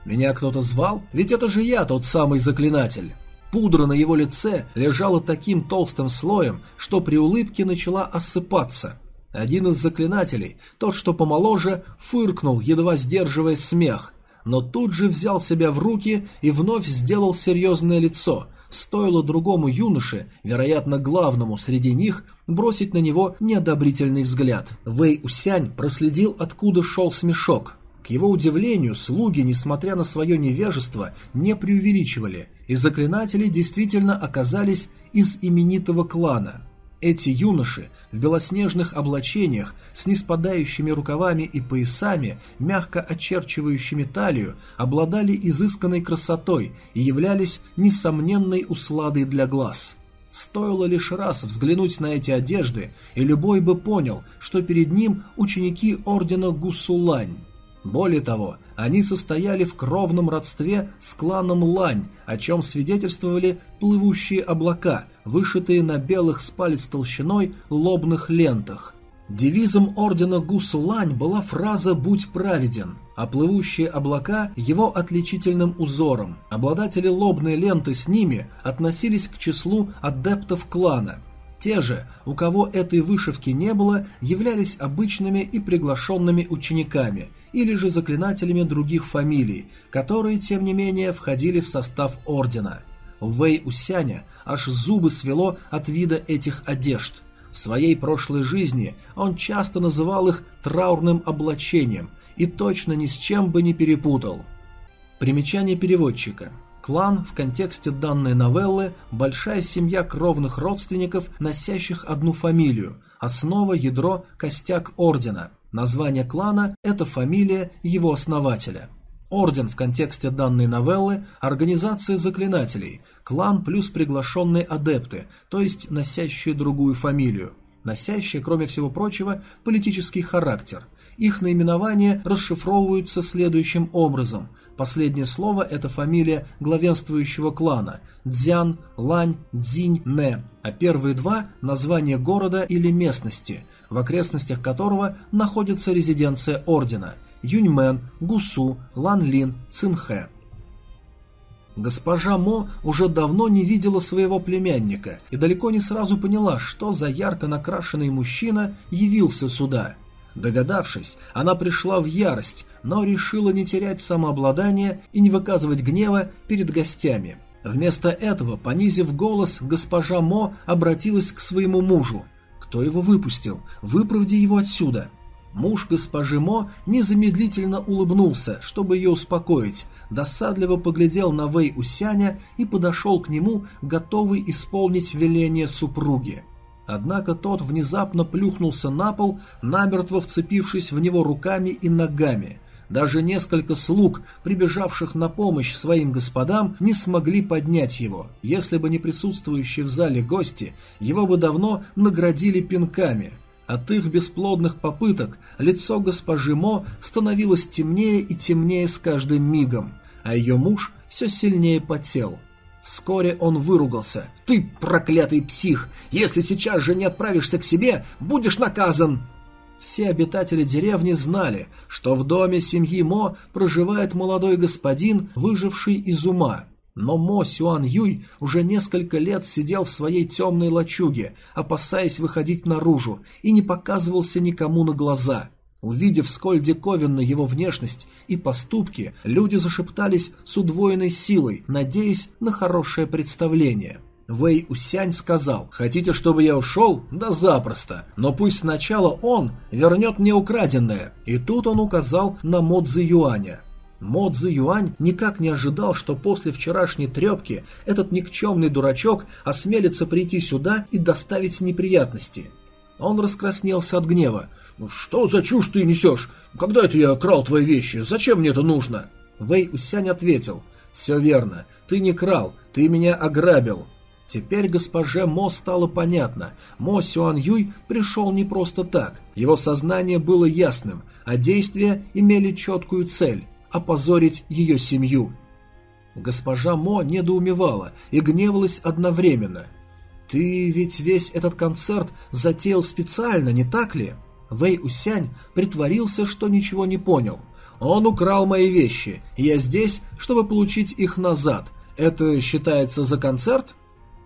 «Меня кто-то звал? Ведь это же я, тот самый заклинатель!» Пудра на его лице лежала таким толстым слоем, что при улыбке начала осыпаться – один из заклинателей, тот, что помоложе, фыркнул, едва сдерживая смех, но тут же взял себя в руки и вновь сделал серьезное лицо. Стоило другому юноше, вероятно главному среди них, бросить на него неодобрительный взгляд. Вэй Усянь проследил, откуда шел смешок. К его удивлению, слуги, несмотря на свое невежество, не преувеличивали, и заклинатели действительно оказались из именитого клана – эти юноши в белоснежных облачениях с неспадающими рукавами и поясами, мягко очерчивающими талию, обладали изысканной красотой и являлись несомненной усладой для глаз. Стоило лишь раз взглянуть на эти одежды, и любой бы понял, что перед ним ученики ордена Гусулань. Более того, они состояли в кровном родстве с кланом Лань, о чем свидетельствовали плывущие облака, вышитые на белых с толщиной лобных лентах. Девизом ордена Гусу Лань была фраза «Будь праведен», а плывущие облака – его отличительным узором. Обладатели лобной ленты с ними относились к числу адептов клана – те же, у кого этой вышивки не было, являлись обычными и приглашенными учениками или же заклинателями других фамилий, которые, тем не менее, входили в состав ордена. Вэй Усяня аж зубы свело от вида этих одежд. В своей прошлой жизни он часто называл их траурным облачением и точно ни с чем бы не перепутал. Примечание переводчика. Клан в контексте данной новеллы – большая семья кровных родственников, носящих одну фамилию, основа, ядро, костяк ордена – Название клана – это фамилия его основателя. Орден в контексте данной новеллы – организация заклинателей, клан плюс приглашенные адепты, то есть носящие другую фамилию, носящие, кроме всего прочего, политический характер. Их наименования расшифровываются следующим образом. Последнее слово – это фамилия главенствующего клана – Дзян, Лань, Дзинь, Не, а первые два – название города или местности – в окрестностях которого находится резиденция ордена – Юньмен, Гусу, Ланлин, Цинхэ. Госпожа Мо уже давно не видела своего племянника и далеко не сразу поняла, что за ярко накрашенный мужчина явился сюда. Догадавшись, она пришла в ярость, но решила не терять самообладание и не выказывать гнева перед гостями. Вместо этого, понизив голос, госпожа Мо обратилась к своему мужу. Кто его выпустил? Выправди его отсюда. Муж госпожи Мо незамедлительно улыбнулся, чтобы ее успокоить, досадливо поглядел на Вэй Усяня и подошел к нему, готовый исполнить веление супруги. Однако тот внезапно плюхнулся на пол, намертво вцепившись в него руками и ногами. Даже несколько слуг, прибежавших на помощь своим господам, не смогли поднять его. Если бы не присутствующие в зале гости, его бы давно наградили пинками. От их бесплодных попыток лицо госпожи Мо становилось темнее и темнее с каждым мигом, а ее муж все сильнее потел. Вскоре он выругался. «Ты проклятый псих! Если сейчас же не отправишься к себе, будешь наказан!» Все обитатели деревни знали, что в доме семьи Мо проживает молодой господин, выживший из ума. Но Мо Сюан Юй уже несколько лет сидел в своей темной лачуге, опасаясь выходить наружу, и не показывался никому на глаза. Увидев, сколь диковинна его внешность и поступки, люди зашептались с удвоенной силой, надеясь на хорошее представление. Вэй Усянь сказал, «Хотите, чтобы я ушел? Да запросто. Но пусть сначала он вернет мне украденное». И тут он указал на Модзи Юаня. Модзи Юань никак не ожидал, что после вчерашней трепки этот никчемный дурачок осмелится прийти сюда и доставить неприятности. Он раскраснелся от гнева. «Ну «Что за чушь ты несешь? Когда это я крал твои вещи? Зачем мне это нужно?» Вэй Усянь ответил. «Все верно. Ты не крал. Ты меня ограбил. Теперь госпоже Мо стало понятно. Мо Сюан Юй пришел не просто так. Его сознание было ясным, а действия имели четкую цель – опозорить ее семью. Госпожа Мо недоумевала и гневалась одновременно. «Ты ведь весь этот концерт затеял специально, не так ли?» Вэй Усянь притворился, что ничего не понял. «Он украл мои вещи, я здесь, чтобы получить их назад. Это считается за концерт?»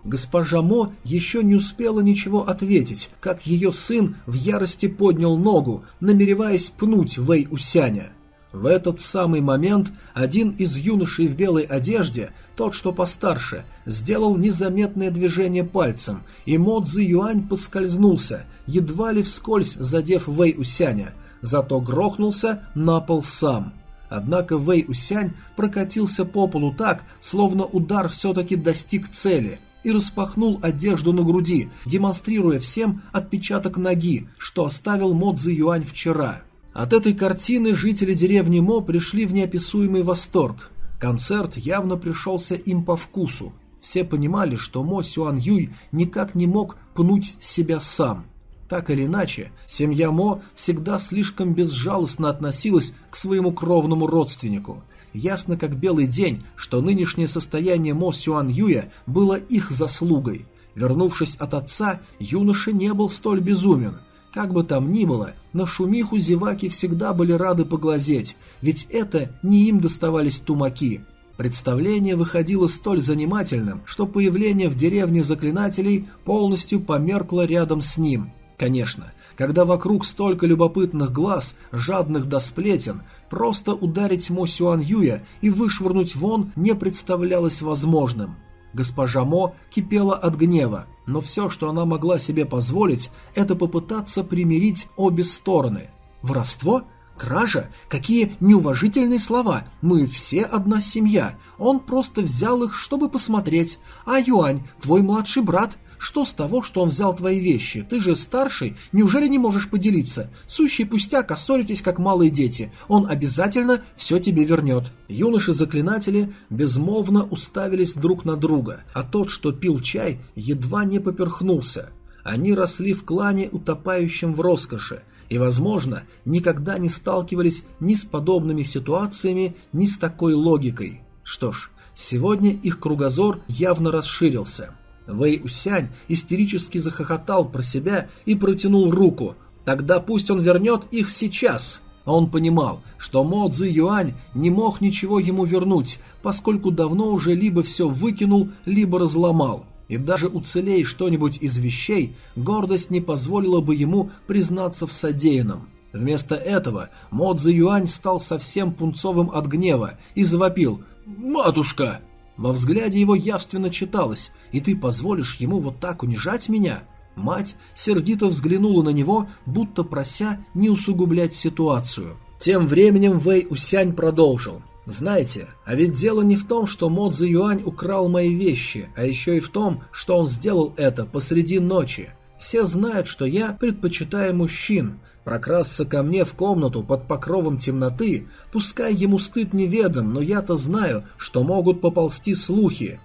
Госпожа Мо еще не успела ничего ответить, как ее сын в ярости поднял ногу, намереваясь пнуть Вэй Усяня. В этот самый момент один из юношей в белой одежде, тот, что постарше, сделал незаметное движение пальцем, и Мо Цзи Юань поскользнулся, едва ли вскользь задев Вэй Усяня, зато грохнулся на пол сам. Однако Вэй Усянь прокатился по полу так, словно удар все-таки достиг цели – и распахнул одежду на груди, демонстрируя всем отпечаток ноги, что оставил Модзи Юань вчера. От этой картины жители деревни Мо пришли в неописуемый восторг. Концерт явно пришелся им по вкусу. Все понимали, что Мо Сюан Юй никак не мог пнуть себя сам. Так или иначе, семья Мо всегда слишком безжалостно относилась к своему кровному родственнику – Ясно как белый день, что нынешнее состояние Мо Сюан Юя было их заслугой. Вернувшись от отца, юноша не был столь безумен. Как бы там ни было, на шумиху зеваки всегда были рады поглазеть, ведь это не им доставались тумаки. Представление выходило столь занимательным, что появление в деревне заклинателей полностью померкло рядом с ним. Конечно, когда вокруг столько любопытных глаз, жадных до сплетен, просто ударить Мо Сюан Юя и вышвырнуть вон не представлялось возможным. Госпожа Мо кипела от гнева, но все, что она могла себе позволить, это попытаться примирить обе стороны. Воровство? Кража? Какие неуважительные слова! Мы все одна семья. Он просто взял их, чтобы посмотреть. А Юань, твой младший брат, что с того, что он взял твои вещи? Ты же старший, неужели не можешь поделиться? Сущий пустяк, а ссоритесь, как малые дети. Он обязательно все тебе вернет». Юноши-заклинатели безмолвно уставились друг на друга, а тот, что пил чай, едва не поперхнулся. Они росли в клане, утопающем в роскоши, и, возможно, никогда не сталкивались ни с подобными ситуациями, ни с такой логикой. Что ж, сегодня их кругозор явно расширился. Вэй Усянь истерически захохотал про себя и протянул руку. Тогда пусть он вернет их сейчас. А он понимал, что Мо Цзи Юань не мог ничего ему вернуть, поскольку давно уже либо все выкинул, либо разломал. И даже уцелей что-нибудь из вещей, гордость не позволила бы ему признаться в содеянном. Вместо этого Мо Цзи Юань стал совсем пунцовым от гнева и завопил «Матушка!» Во взгляде его явственно читалось «И ты позволишь ему вот так унижать меня?» Мать сердито взглянула на него, будто прося не усугублять ситуацию. Тем временем Вэй Усянь продолжил. «Знаете, а ведь дело не в том, что Мо Цзи Юань украл мои вещи, а еще и в том, что он сделал это посреди ночи. Все знают, что я предпочитаю мужчин, Прокрасться ко мне в комнату под покровом темноты, пускай ему стыд неведом, но я-то знаю, что могут поползти слухи.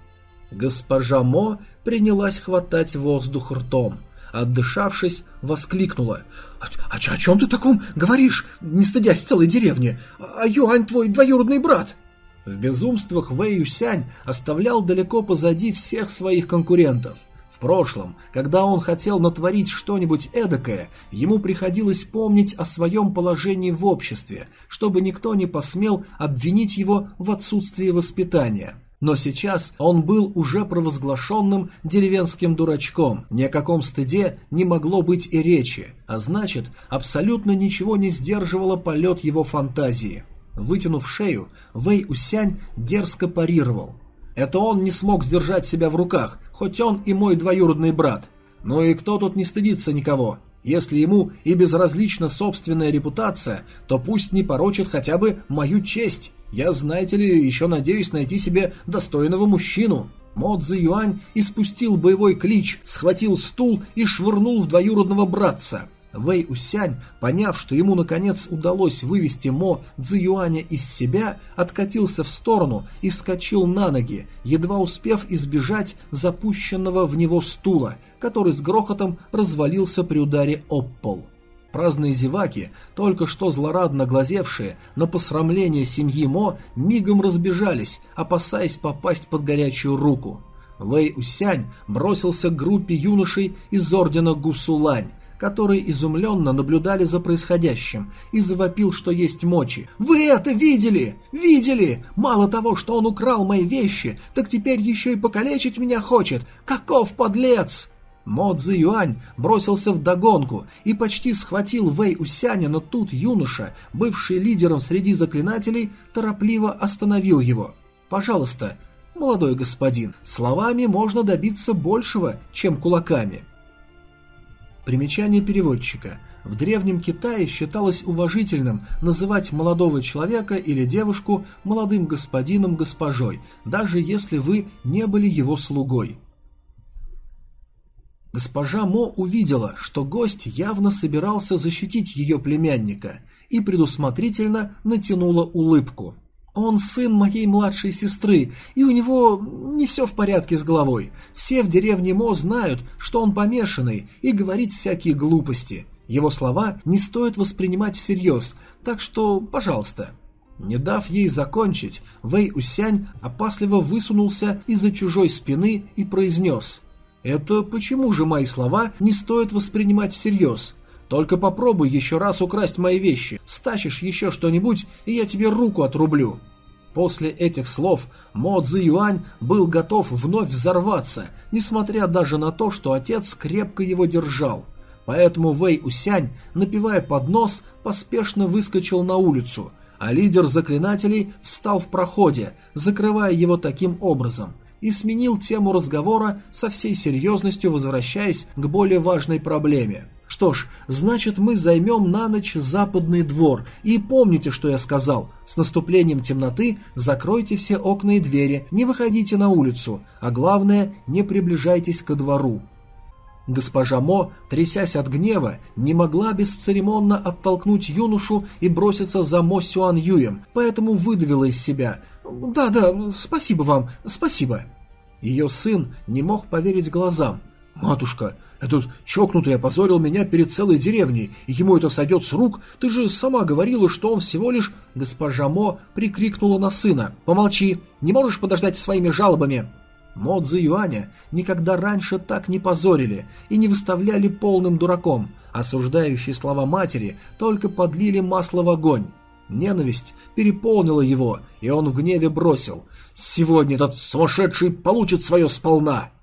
Госпожа Мо принялась хватать воздух ртом. Отдышавшись, воскликнула. «А, а, о чем ты таком говоришь, не стыдясь целой деревни? А Юань твой двоюродный брат?» В безумствах Вэй Юсянь оставлял далеко позади всех своих конкурентов. Прошлом, когда он хотел натворить что-нибудь эдакое, ему приходилось помнить о своем положении в обществе, чтобы никто не посмел обвинить его в отсутствии воспитания. Но сейчас он был уже провозглашенным деревенским дурачком, ни о каком стыде не могло быть и речи, а значит, абсолютно ничего не сдерживало полет его фантазии. Вытянув шею, Вэй Усянь дерзко парировал. Это он не смог сдержать себя в руках, хоть он и мой двоюродный брат. Ну и кто тут не стыдится никого? Если ему и безразлична собственная репутация, то пусть не порочит хотя бы мою честь. Я, знаете ли, еще надеюсь найти себе достойного мужчину. Мо Цзи Юань испустил боевой клич, схватил стул и швырнул в двоюродного братца. Вэй Усянь, поняв, что ему наконец удалось вывести Мо Цзюаня из себя, откатился в сторону и вскочил на ноги, едва успев избежать запущенного в него стула, который с грохотом развалился при ударе об пол. Праздные зеваки, только что злорадно глазевшие на посрамление семьи Мо, мигом разбежались, опасаясь попасть под горячую руку. Вэй Усянь бросился к группе юношей из ордена Гусулань, которые изумленно наблюдали за происходящим, и завопил, что есть мочи. «Вы это видели? Видели? Мало того, что он украл мои вещи, так теперь еще и покалечить меня хочет! Каков подлец!» Мо Цзи Юань бросился в догонку и почти схватил Вэй Усяня, но тут юноша, бывший лидером среди заклинателей, торопливо остановил его. «Пожалуйста, молодой господин, словами можно добиться большего, чем кулаками». Примечание переводчика. В Древнем Китае считалось уважительным называть молодого человека или девушку молодым господином госпожой, даже если вы не были его слугой. Госпожа Мо увидела, что гость явно собирался защитить ее племянника и предусмотрительно натянула улыбку. Он сын моей младшей сестры, и у него не все в порядке с головой. Все в деревне Мо знают, что он помешанный и говорит всякие глупости. Его слова не стоит воспринимать всерьез, так что, пожалуйста». Не дав ей закончить, Вэй Усянь опасливо высунулся из-за чужой спины и произнес «Это почему же мои слова не стоит воспринимать всерьез? Только попробуй еще раз украсть мои вещи, стащишь еще что-нибудь, и я тебе руку отрублю». После этих слов Мо Цзи Юань был готов вновь взорваться, несмотря даже на то, что отец крепко его держал. Поэтому Вэй Усянь, напивая под нос, поспешно выскочил на улицу, а лидер заклинателей встал в проходе, закрывая его таким образом, и сменил тему разговора со всей серьезностью, возвращаясь к более важной проблеме. Что ж, значит мы займем на ночь западный двор. И помните, что я сказал. С наступлением темноты закройте все окна и двери, не выходите на улицу, а главное, не приближайтесь ко двору. Госпожа Мо, трясясь от гнева, не могла бесцеремонно оттолкнуть юношу и броситься за Мо Сюан Юем, поэтому выдавила из себя «Да-да, спасибо вам, спасибо». Ее сын не мог поверить глазам. «Матушка, этот чокнутый опозорил меня перед целой деревней, и ему это сойдет с рук. Ты же сама говорила, что он всего лишь...» Госпожа Мо прикрикнула на сына. «Помолчи! Не можешь подождать своими жалобами!» Мо Цзи Юаня никогда раньше так не позорили и не выставляли полным дураком. Осуждающие слова матери только подлили масло в огонь. Ненависть переполнила его, и он в гневе бросил. «Сегодня этот сумасшедший получит свое сполна!»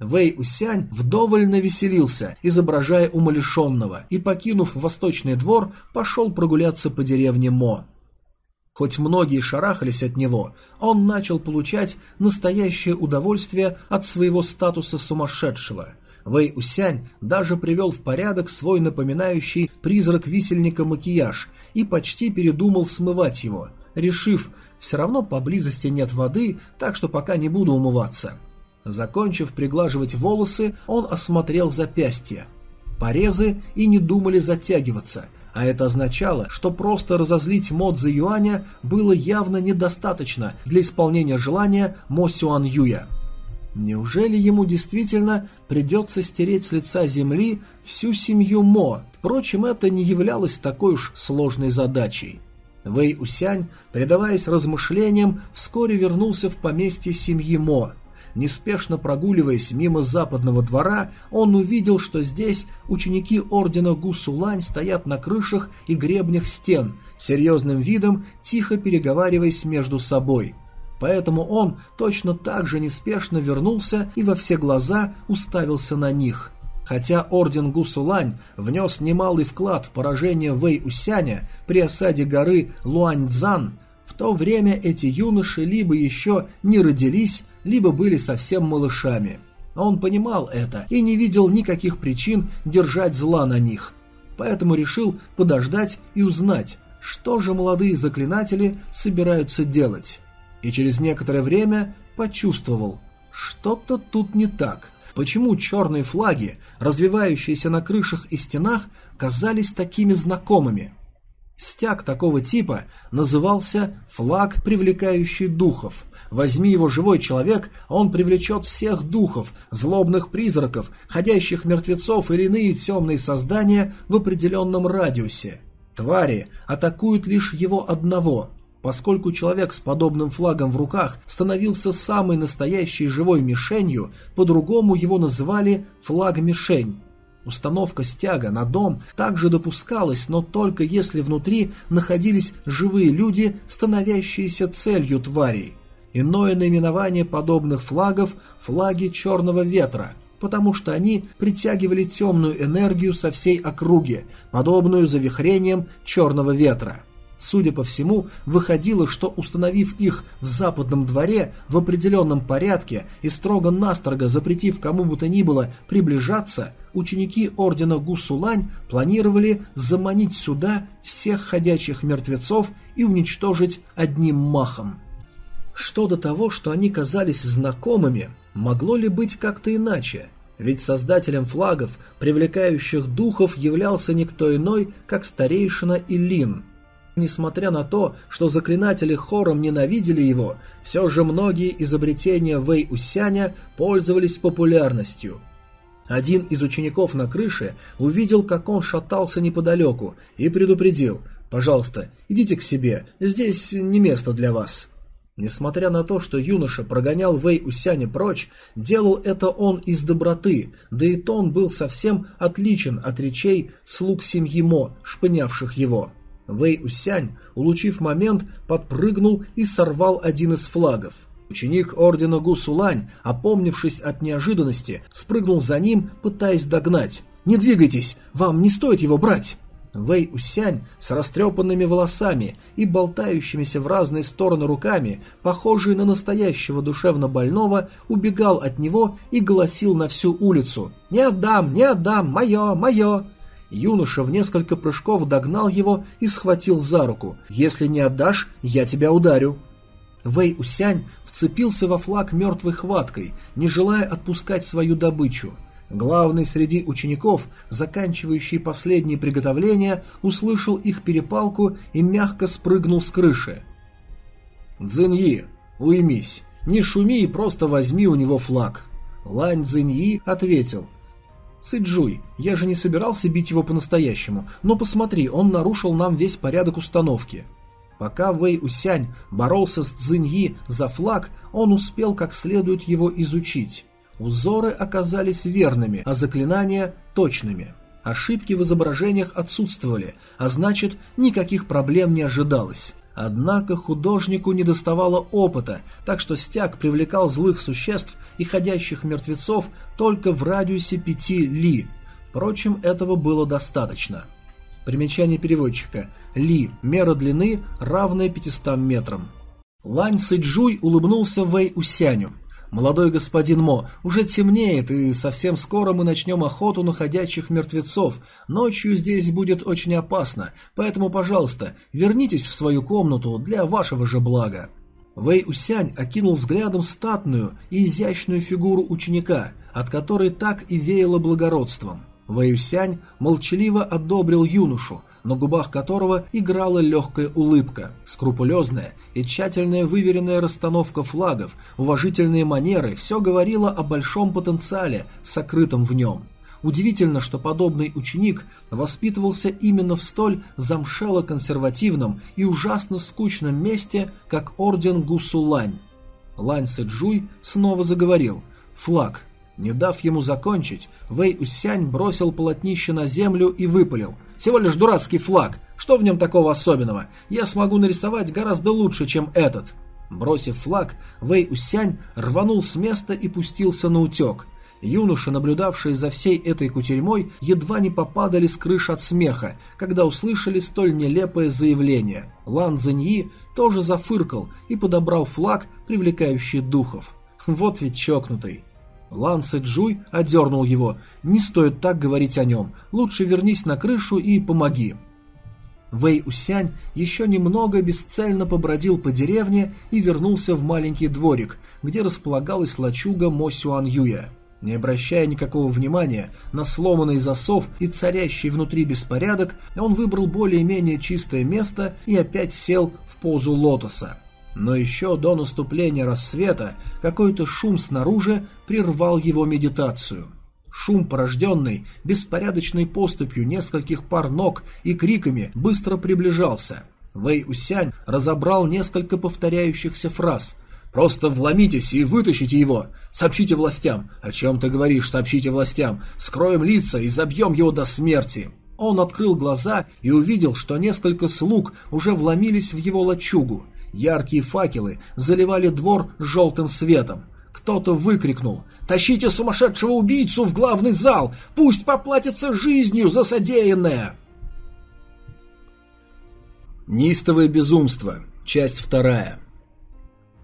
Вэй Усянь вдоволь навеселился, изображая умалишенного, и, покинув восточный двор, пошел прогуляться по деревне Мо. Хоть многие шарахались от него, он начал получать настоящее удовольствие от своего статуса сумасшедшего. Вэй Усянь даже привел в порядок свой напоминающий призрак висельника макияж и почти передумал смывать его, решив, все равно поблизости нет воды, так что пока не буду умываться. Закончив приглаживать волосы, он осмотрел запястья. Порезы и не думали затягиваться, а это означало, что просто разозлить Мо Цзи Юаня было явно недостаточно для исполнения желания Мо Сюан Юя. Неужели ему действительно придется стереть с лица земли всю семью Мо? Впрочем, это не являлось такой уж сложной задачей. Вэй Усянь, предаваясь размышлениям, вскоре вернулся в поместье семьи Мо. Неспешно прогуливаясь мимо западного двора, он увидел, что здесь ученики ордена Гусулань стоят на крышах и гребнях стен, серьезным видом тихо переговариваясь между собой. Поэтому он точно так же неспешно вернулся и во все глаза уставился на них – Хотя орден Гусулань внес немалый вклад в поражение Вэй Усяня при осаде горы Луаньцзан, в то время эти юноши либо еще не родились, либо были совсем малышами. Он понимал это и не видел никаких причин держать зла на них, поэтому решил подождать и узнать, что же молодые заклинатели собираются делать. И через некоторое время почувствовал, что-то тут не так – Почему черные флаги, развивающиеся на крышах и стенах, казались такими знакомыми? Стяг такого типа назывался «флаг, привлекающий духов». Возьми его живой человек, он привлечет всех духов, злобных призраков, ходящих мертвецов или иные темные создания в определенном радиусе. Твари атакуют лишь его одного, Поскольку человек с подобным флагом в руках становился самой настоящей живой мишенью, по-другому его называли «флаг-мишень». Установка стяга на дом также допускалась, но только если внутри находились живые люди, становящиеся целью тварей. Иное наименование подобных флагов – флаги черного ветра, потому что они притягивали темную энергию со всей округи, подобную завихрениям черного ветра. Судя по всему, выходило, что установив их в западном дворе в определенном порядке и строго-настрого запретив кому бы то ни было приближаться, ученики ордена Гусулань планировали заманить сюда всех ходячих мертвецов и уничтожить одним махом. Что до того, что они казались знакомыми, могло ли быть как-то иначе? Ведь создателем флагов, привлекающих духов, являлся никто иной, как старейшина Илин – Несмотря на то, что заклинатели хором ненавидели его, все же многие изобретения Вэй Усяня пользовались популярностью. Один из учеников на крыше увидел, как он шатался неподалеку, и предупредил «Пожалуйста, идите к себе, здесь не место для вас». Несмотря на то, что юноша прогонял Вэй Усяня прочь, делал это он из доброты, да и тон был совсем отличен от речей слуг семьи Мо, шпынявших его. Вэй Усянь, улучив момент, подпрыгнул и сорвал один из флагов. Ученик ордена Гусулань, опомнившись от неожиданности, спрыгнул за ним, пытаясь догнать. «Не двигайтесь, вам не стоит его брать!» Вэй Усянь с растрепанными волосами и болтающимися в разные стороны руками, похожий на настоящего душевно больного, убегал от него и голосил на всю улицу «Не отдам, не отдам, мое, мое!» Юноша в несколько прыжков догнал его и схватил за руку. «Если не отдашь, я тебя ударю». Вэй Усянь вцепился во флаг мертвой хваткой, не желая отпускать свою добычу. Главный среди учеников, заканчивающий последние приготовления, услышал их перепалку и мягко спрыгнул с крыши. «Цзиньи, уймись, не шуми и просто возьми у него флаг». Лань Цзиньи ответил – «Сыджуй, я же не собирался бить его по-настоящему, но посмотри, он нарушил нам весь порядок установки». Пока Вэй Усянь боролся с Цзиньи за флаг, он успел как следует его изучить. Узоры оказались верными, а заклинания – точными. Ошибки в изображениях отсутствовали, а значит, никаких проблем не ожидалось. Однако художнику не доставало опыта, так что стяг привлекал злых существ и ходящих мертвецов только в радиусе пяти ли. Впрочем, этого было достаточно. Примечание переводчика. Ли – мера длины, равная 500 метрам. Лань Сыджуй улыбнулся Вэй Усяню. «Молодой господин Мо, уже темнеет, и совсем скоро мы начнем охоту на ходячих мертвецов. Ночью здесь будет очень опасно, поэтому, пожалуйста, вернитесь в свою комнату для вашего же блага». Вэй Усянь окинул взглядом статную и изящную фигуру ученика, от которой так и веяло благородством. Вэй Усянь молчаливо одобрил юношу, на губах которого играла легкая улыбка, скрупулезная и тщательная выверенная расстановка флагов, уважительные манеры – все говорило о большом потенциале, сокрытом в нем. Удивительно, что подобный ученик воспитывался именно в столь замшело-консервативном и ужасно скучном месте, как Орден Гусулань. Лань Сэджуй снова заговорил. «Флаг». Не дав ему закончить, Вэй Усянь бросил полотнище на землю и выпалил. «Всего лишь дурацкий флаг. Что в нем такого особенного? Я смогу нарисовать гораздо лучше, чем этот». Бросив флаг, Вэй Усянь рванул с места и пустился на утек. Юноши, наблюдавшие за всей этой кутерьмой, едва не попадали с крыш от смеха, когда услышали столь нелепое заявление. Лан Зэньи тоже зафыркал и подобрал флаг, привлекающий духов. Вот ведь чокнутый. Лан Сэджуй одернул его. «Не стоит так говорить о нем. Лучше вернись на крышу и помоги». Вэй Усянь еще немного бесцельно побродил по деревне и вернулся в маленький дворик, где располагалась лачуга Мо Сюан Юя. Не обращая никакого внимания на сломанный засов и царящий внутри беспорядок, он выбрал более-менее чистое место и опять сел в позу лотоса. Но еще до наступления рассвета какой-то шум снаружи прервал его медитацию. Шум, порожденный беспорядочной поступью нескольких пар ног и криками, быстро приближался. Вэй Усянь разобрал несколько повторяющихся фраз, Просто вломитесь и вытащите его. Сообщите властям. О чем ты говоришь, сообщите властям. Скроем лица и забьем его до смерти. Он открыл глаза и увидел, что несколько слуг уже вломились в его лачугу. Яркие факелы заливали двор желтым светом. Кто-то выкрикнул «Тащите сумасшедшего убийцу в главный зал! Пусть поплатится жизнью за содеянное!» Неистовое безумство. Часть вторая.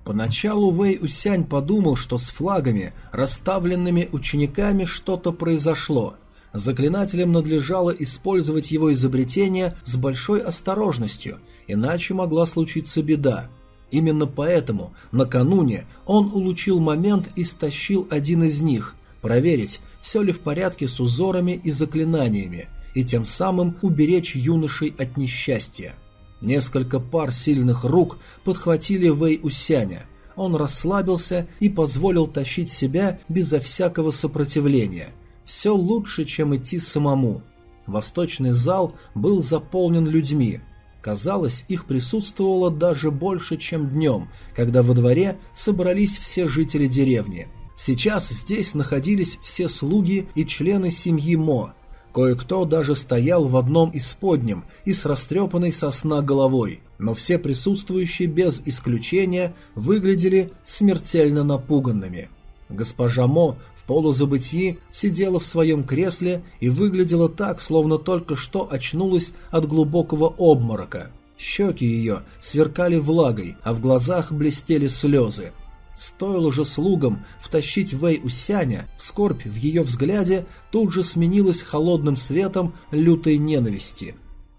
Поначалу Вэй Усянь подумал, что с флагами, расставленными учениками, что-то произошло. Заклинателям надлежало использовать его изобретение с большой осторожностью, иначе могла случиться беда. Именно поэтому накануне он улучил момент и стащил один из них, проверить, все ли в порядке с узорами и заклинаниями, и тем самым уберечь юношей от несчастья. Несколько пар сильных рук подхватили Вэй Усяня. Он расслабился и позволил тащить себя безо всякого сопротивления. Все лучше, чем идти самому. Восточный зал был заполнен людьми. Казалось, их присутствовало даже больше, чем днем, когда во дворе собрались все жители деревни. Сейчас здесь находились все слуги и члены семьи Мо, Кое-кто даже стоял в одном из подням и с растрепанной сосна головой, но все присутствующие без исключения выглядели смертельно напуганными. Госпожа Мо полузабытии сидела в своем кресле и выглядела так, словно только что очнулась от глубокого обморока. Щеки ее сверкали влагой, а в глазах блестели слезы. Стоило же слугам втащить Вэй Усяня, скорбь в ее взгляде тут же сменилась холодным светом лютой ненависти.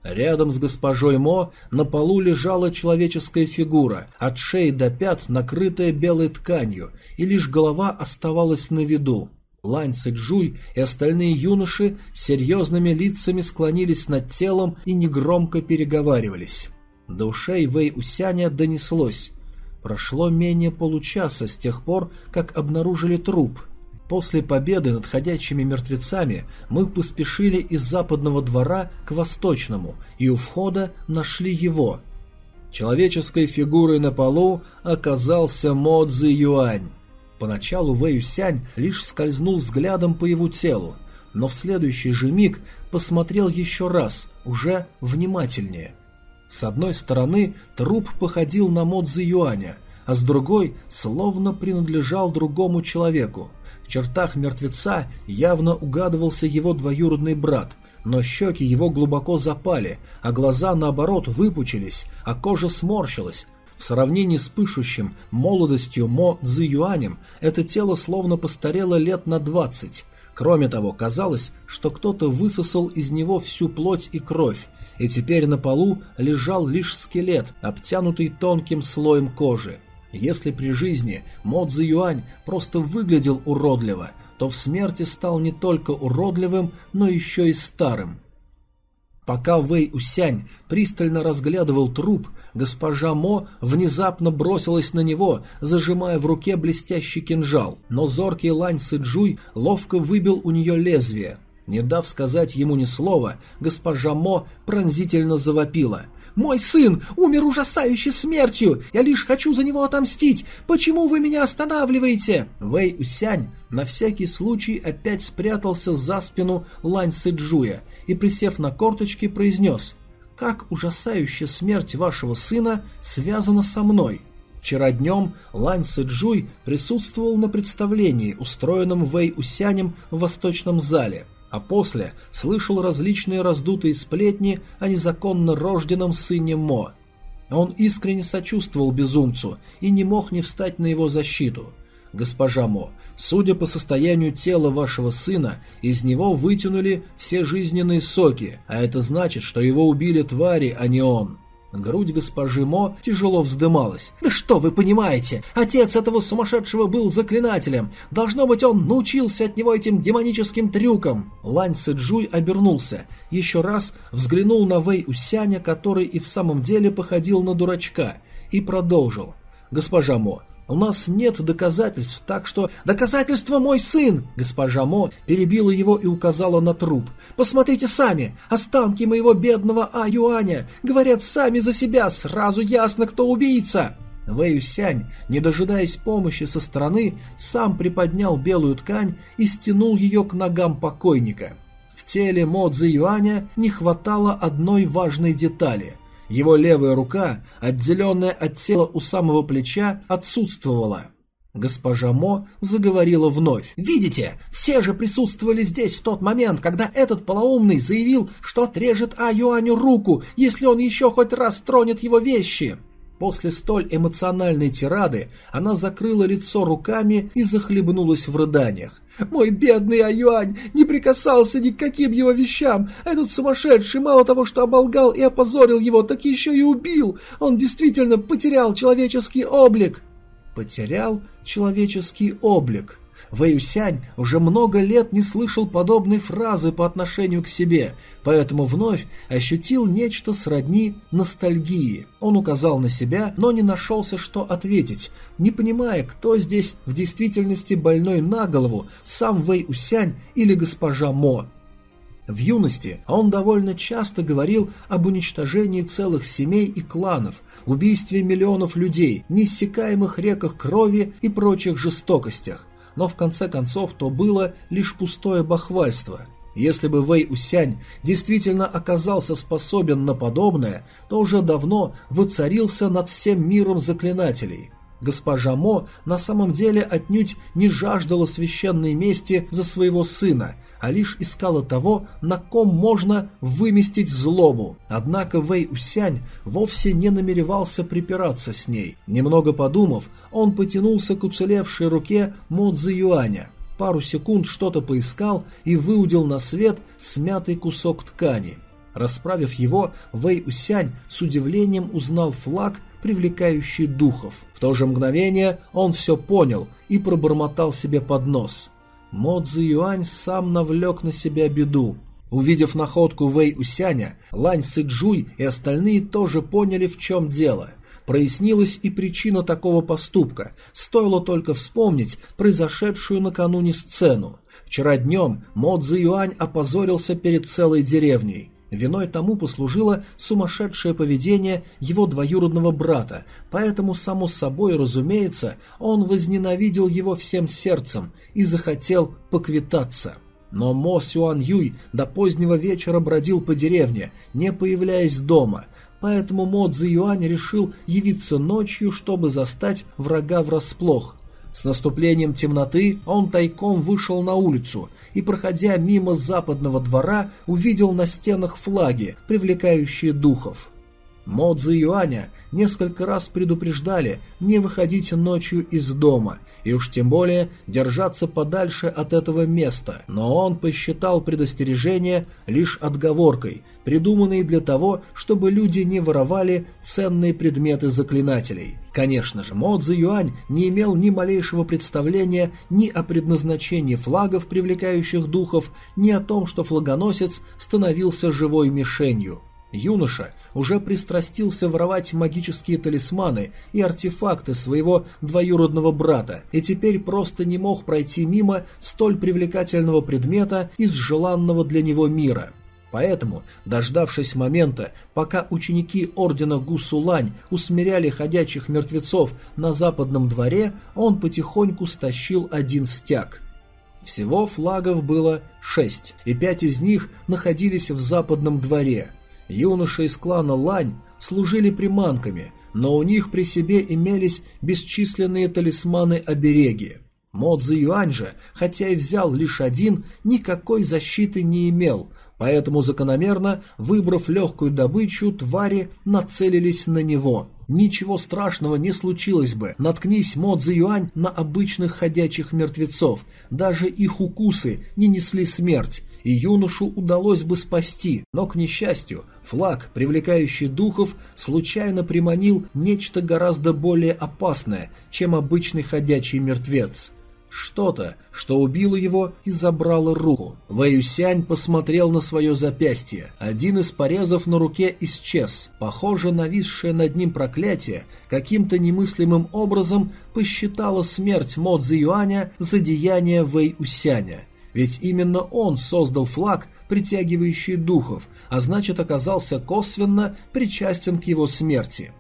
Рядом с госпожой Мо на полу лежала человеческая фигура, от шеи до пят накрытая белой тканью, и лишь голова оставалась на виду. Лань Сэджуй и остальные юноши серьезными лицами склонились над телом и негромко переговаривались. До ушей Вэй Усяня донеслось Прошло менее получаса с тех пор, как обнаружили труп. После победы над ходячими мертвецами мы поспешили из западного двора к восточному и у входа нашли его. Человеческой фигурой на полу оказался Мо Цзи Юань. Поначалу Вэй Сянь лишь скользнул взглядом по его телу, но в следующий же миг посмотрел еще раз, уже внимательнее – с одной стороны, труп походил на Модзи Юаня, а с другой словно принадлежал другому человеку. В чертах мертвеца явно угадывался его двоюродный брат, но щеки его глубоко запали, а глаза наоборот выпучились, а кожа сморщилась. В сравнении с пышущим молодостью Мо Цзи Юанем это тело словно постарело лет на двадцать. Кроме того, казалось, что кто-то высосал из него всю плоть и кровь, и теперь на полу лежал лишь скелет, обтянутый тонким слоем кожи. Если при жизни Модзи Юань просто выглядел уродливо, то в смерти стал не только уродливым, но еще и старым. Пока Вэй Усянь пристально разглядывал труп, госпожа Мо внезапно бросилась на него, зажимая в руке блестящий кинжал, но зоркий Лань Сыджуй ловко выбил у нее лезвие – Не дав сказать ему ни слова, госпожа Мо пронзительно завопила. «Мой сын умер ужасающей смертью! Я лишь хочу за него отомстить! Почему вы меня останавливаете?» Вэй Усянь на всякий случай опять спрятался за спину Лань Сэджуя и, присев на корточки, произнес «Как ужасающая смерть вашего сына связана со мной?» Вчера днем Лань Сэджуй присутствовал на представлении, устроенном Вэй Усянем в Восточном зале – а после слышал различные раздутые сплетни о незаконно рожденном сыне Мо. Он искренне сочувствовал безумцу и не мог не встать на его защиту. «Госпожа Мо, судя по состоянию тела вашего сына, из него вытянули все жизненные соки, а это значит, что его убили твари, а не он». Грудь госпожи Мо тяжело вздымалась. «Да что вы понимаете? Отец этого сумасшедшего был заклинателем. Должно быть, он научился от него этим демоническим трюкам». Лань Сэджуй обернулся, еще раз взглянул на Вэй Усяня, который и в самом деле походил на дурачка, и продолжил. «Госпожа Мо, у нас нет доказательств, так что... Доказательства мой сын! Госпожа Мо перебила его и указала на труп. Посмотрите сами! Останки моего бедного А Юаня говорят сами за себя, сразу ясно, кто убийца! Вэй Сянь, не дожидаясь помощи со стороны, сам приподнял белую ткань и стянул ее к ногам покойника. В теле Мо Цзи Юаня не хватало одной важной детали – его левая рука, отделенная от тела у самого плеча, отсутствовала. Госпожа Мо заговорила вновь. «Видите, все же присутствовали здесь в тот момент, когда этот полоумный заявил, что отрежет А Юаню руку, если он еще хоть раз тронет его вещи». После столь эмоциональной тирады она закрыла лицо руками и захлебнулась в рыданиях. Мой бедный Аюань не прикасался ни к каким его вещам. Этот сумасшедший мало того, что оболгал и опозорил его, так еще и убил. Он действительно потерял человеческий облик. Потерял человеческий облик. Вэюсянь уже много лет не слышал подобной фразы по отношению к себе, поэтому вновь ощутил нечто сродни ностальгии. Он указал на себя, но не нашелся, что ответить, не понимая, кто здесь в действительности больной на голову, сам Вэйюсянь или госпожа Мо. В юности он довольно часто говорил об уничтожении целых семей и кланов, убийстве миллионов людей, неиссякаемых реках крови и прочих жестокостях но в конце концов то было лишь пустое бахвальство. Если бы Вэй Усянь действительно оказался способен на подобное, то уже давно воцарился над всем миром заклинателей. Госпожа Мо на самом деле отнюдь не жаждала священной мести за своего сына – а лишь искала того, на ком можно выместить злобу. Однако Вэй Усянь вовсе не намеревался припираться с ней. Немного подумав, он потянулся к уцелевшей руке Модзи Юаня. Пару секунд что-то поискал и выудил на свет смятый кусок ткани. Расправив его, Вэй Усянь с удивлением узнал флаг, привлекающий духов. В то же мгновение он все понял и пробормотал себе под нос – Мо Цзи Юань сам навлек на себя беду. Увидев находку Вэй Усяня, Лань Сыджуй и остальные тоже поняли, в чем дело. Прояснилась и причина такого поступка, стоило только вспомнить произошедшую накануне сцену. Вчера днем Мо Цзи Юань опозорился перед целой деревней. Виной тому послужило сумасшедшее поведение его двоюродного брата, поэтому, само собой, разумеется, он возненавидел его всем сердцем и захотел поквитаться. Но Мо Сюан Юй до позднего вечера бродил по деревне, не появляясь дома, поэтому Мо Цзи Юань решил явиться ночью, чтобы застать врага врасплох. С наступлением темноты он тайком вышел на улицу и, проходя мимо западного двора, увидел на стенах флаги, привлекающие духов. Модзи Юаня несколько раз предупреждали не выходить ночью из дома, и уж тем более держаться подальше от этого места, но он посчитал предостережение лишь отговоркой, придуманной для того, чтобы люди не воровали ценные предметы заклинателей. Конечно же, Мо Цзи Юань не имел ни малейшего представления ни о предназначении флагов, привлекающих духов, ни о том, что флагоносец становился живой мишенью. Юноша уже пристрастился воровать магические талисманы и артефакты своего двоюродного брата и теперь просто не мог пройти мимо столь привлекательного предмета из желанного для него мира. Поэтому, дождавшись момента, пока ученики ордена Гусулань усмиряли ходячих мертвецов на западном дворе, он потихоньку стащил один стяг. Всего флагов было шесть, и пять из них находились в западном дворе. Юноши из клана Лань служили приманками, но у них при себе имелись бесчисленные талисманы-обереги. Модзи Юань же, хотя и взял лишь один, никакой защиты не имел, поэтому закономерно, выбрав легкую добычу, твари нацелились на него. Ничего страшного не случилось бы, наткнись Модзи Юань на обычных ходячих мертвецов, даже их укусы не несли смерть, и юношу удалось бы спасти, но, к несчастью, флаг, привлекающий духов, случайно приманил нечто гораздо более опасное, чем обычный ходячий мертвец. Что-то, что убило его и забрало руку. Вэюсянь посмотрел на свое запястье. Один из порезов на руке исчез. Похоже, нависшее над ним проклятие каким-то немыслимым образом посчитало смерть Модзи Юаня за деяние Вэйусяня. Ведь именно он создал флаг, притягивающий духов, а значит оказался косвенно причастен к его смерти.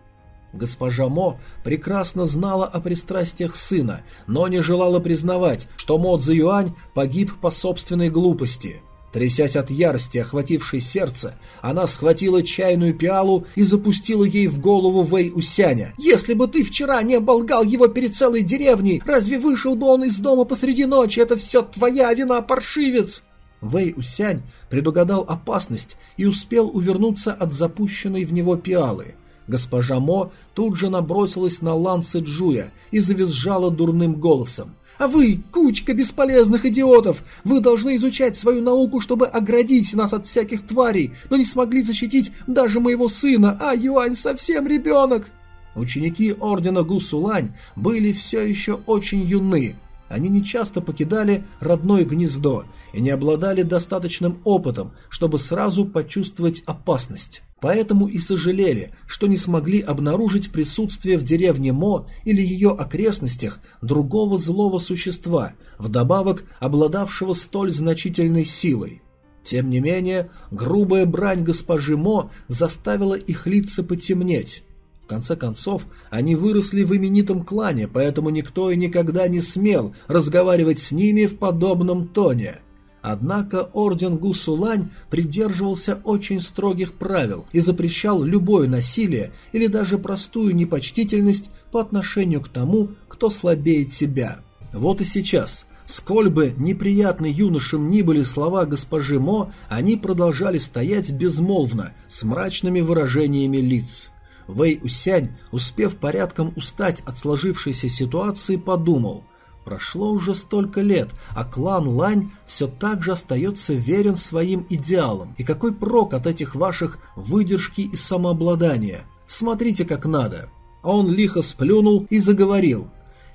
Госпожа Мо прекрасно знала о пристрастиях сына, но не желала признавать, что Мо Цзи погиб по собственной глупости. Трясясь от ярости, охватившей сердце, она схватила чайную пиалу и запустила ей в голову Вэй Усяня. «Если бы ты вчера не оболгал его перед целой деревней, разве вышел бы он из дома посреди ночи? Это все твоя вина, паршивец!» Вэй Усянь предугадал опасность и успел увернуться от запущенной в него пиалы – Госпожа Мо тут же набросилась на Ланса Джуя и завизжала дурным голосом. «А вы, кучка бесполезных идиотов! Вы должны изучать свою науку, чтобы оградить нас от всяких тварей, но не смогли защитить даже моего сына, а Юань совсем ребенок!» Ученики ордена Гусулань были все еще очень юны. Они нечасто покидали родное гнездо и не обладали достаточным опытом, чтобы сразу почувствовать опасность. Поэтому и сожалели, что не смогли обнаружить присутствие в деревне Мо или ее окрестностях другого злого существа, вдобавок обладавшего столь значительной силой. Тем не менее, грубая брань госпожи Мо заставила их лица потемнеть. В конце концов, они выросли в именитом клане, поэтому никто и никогда не смел разговаривать с ними в подобном тоне – Однако орден Гусулань придерживался очень строгих правил и запрещал любое насилие или даже простую непочтительность по отношению к тому, кто слабеет себя. Вот и сейчас, сколь бы неприятны юношам ни были слова госпожи Мо, они продолжали стоять безмолвно, с мрачными выражениями лиц. Вэй Усянь, успев порядком устать от сложившейся ситуации, подумал – Прошло уже столько лет, а клан Лань все так же остается верен своим идеалам. И какой прок от этих ваших выдержки и самообладания? Смотрите как надо. Он лихо сплюнул и заговорил.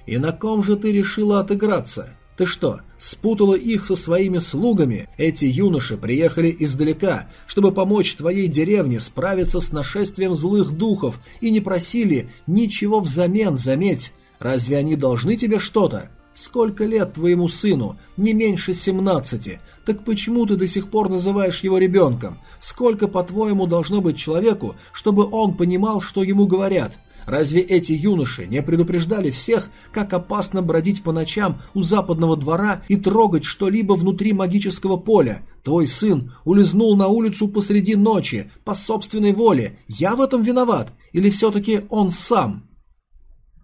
«И на ком же ты решила отыграться? Ты что, спутала их со своими слугами? Эти юноши приехали издалека, чтобы помочь твоей деревне справиться с нашествием злых духов и не просили ничего взамен, заметь. Разве они должны тебе что-то?» Сколько лет твоему сыну? Не меньше семнадцати. Так почему ты до сих пор называешь его ребенком? Сколько, по-твоему, должно быть человеку, чтобы он понимал, что ему говорят? Разве эти юноши не предупреждали всех, как опасно бродить по ночам у западного двора и трогать что-либо внутри магического поля? Твой сын улизнул на улицу посреди ночи, по собственной воле. Я в этом виноват? Или все-таки он сам?»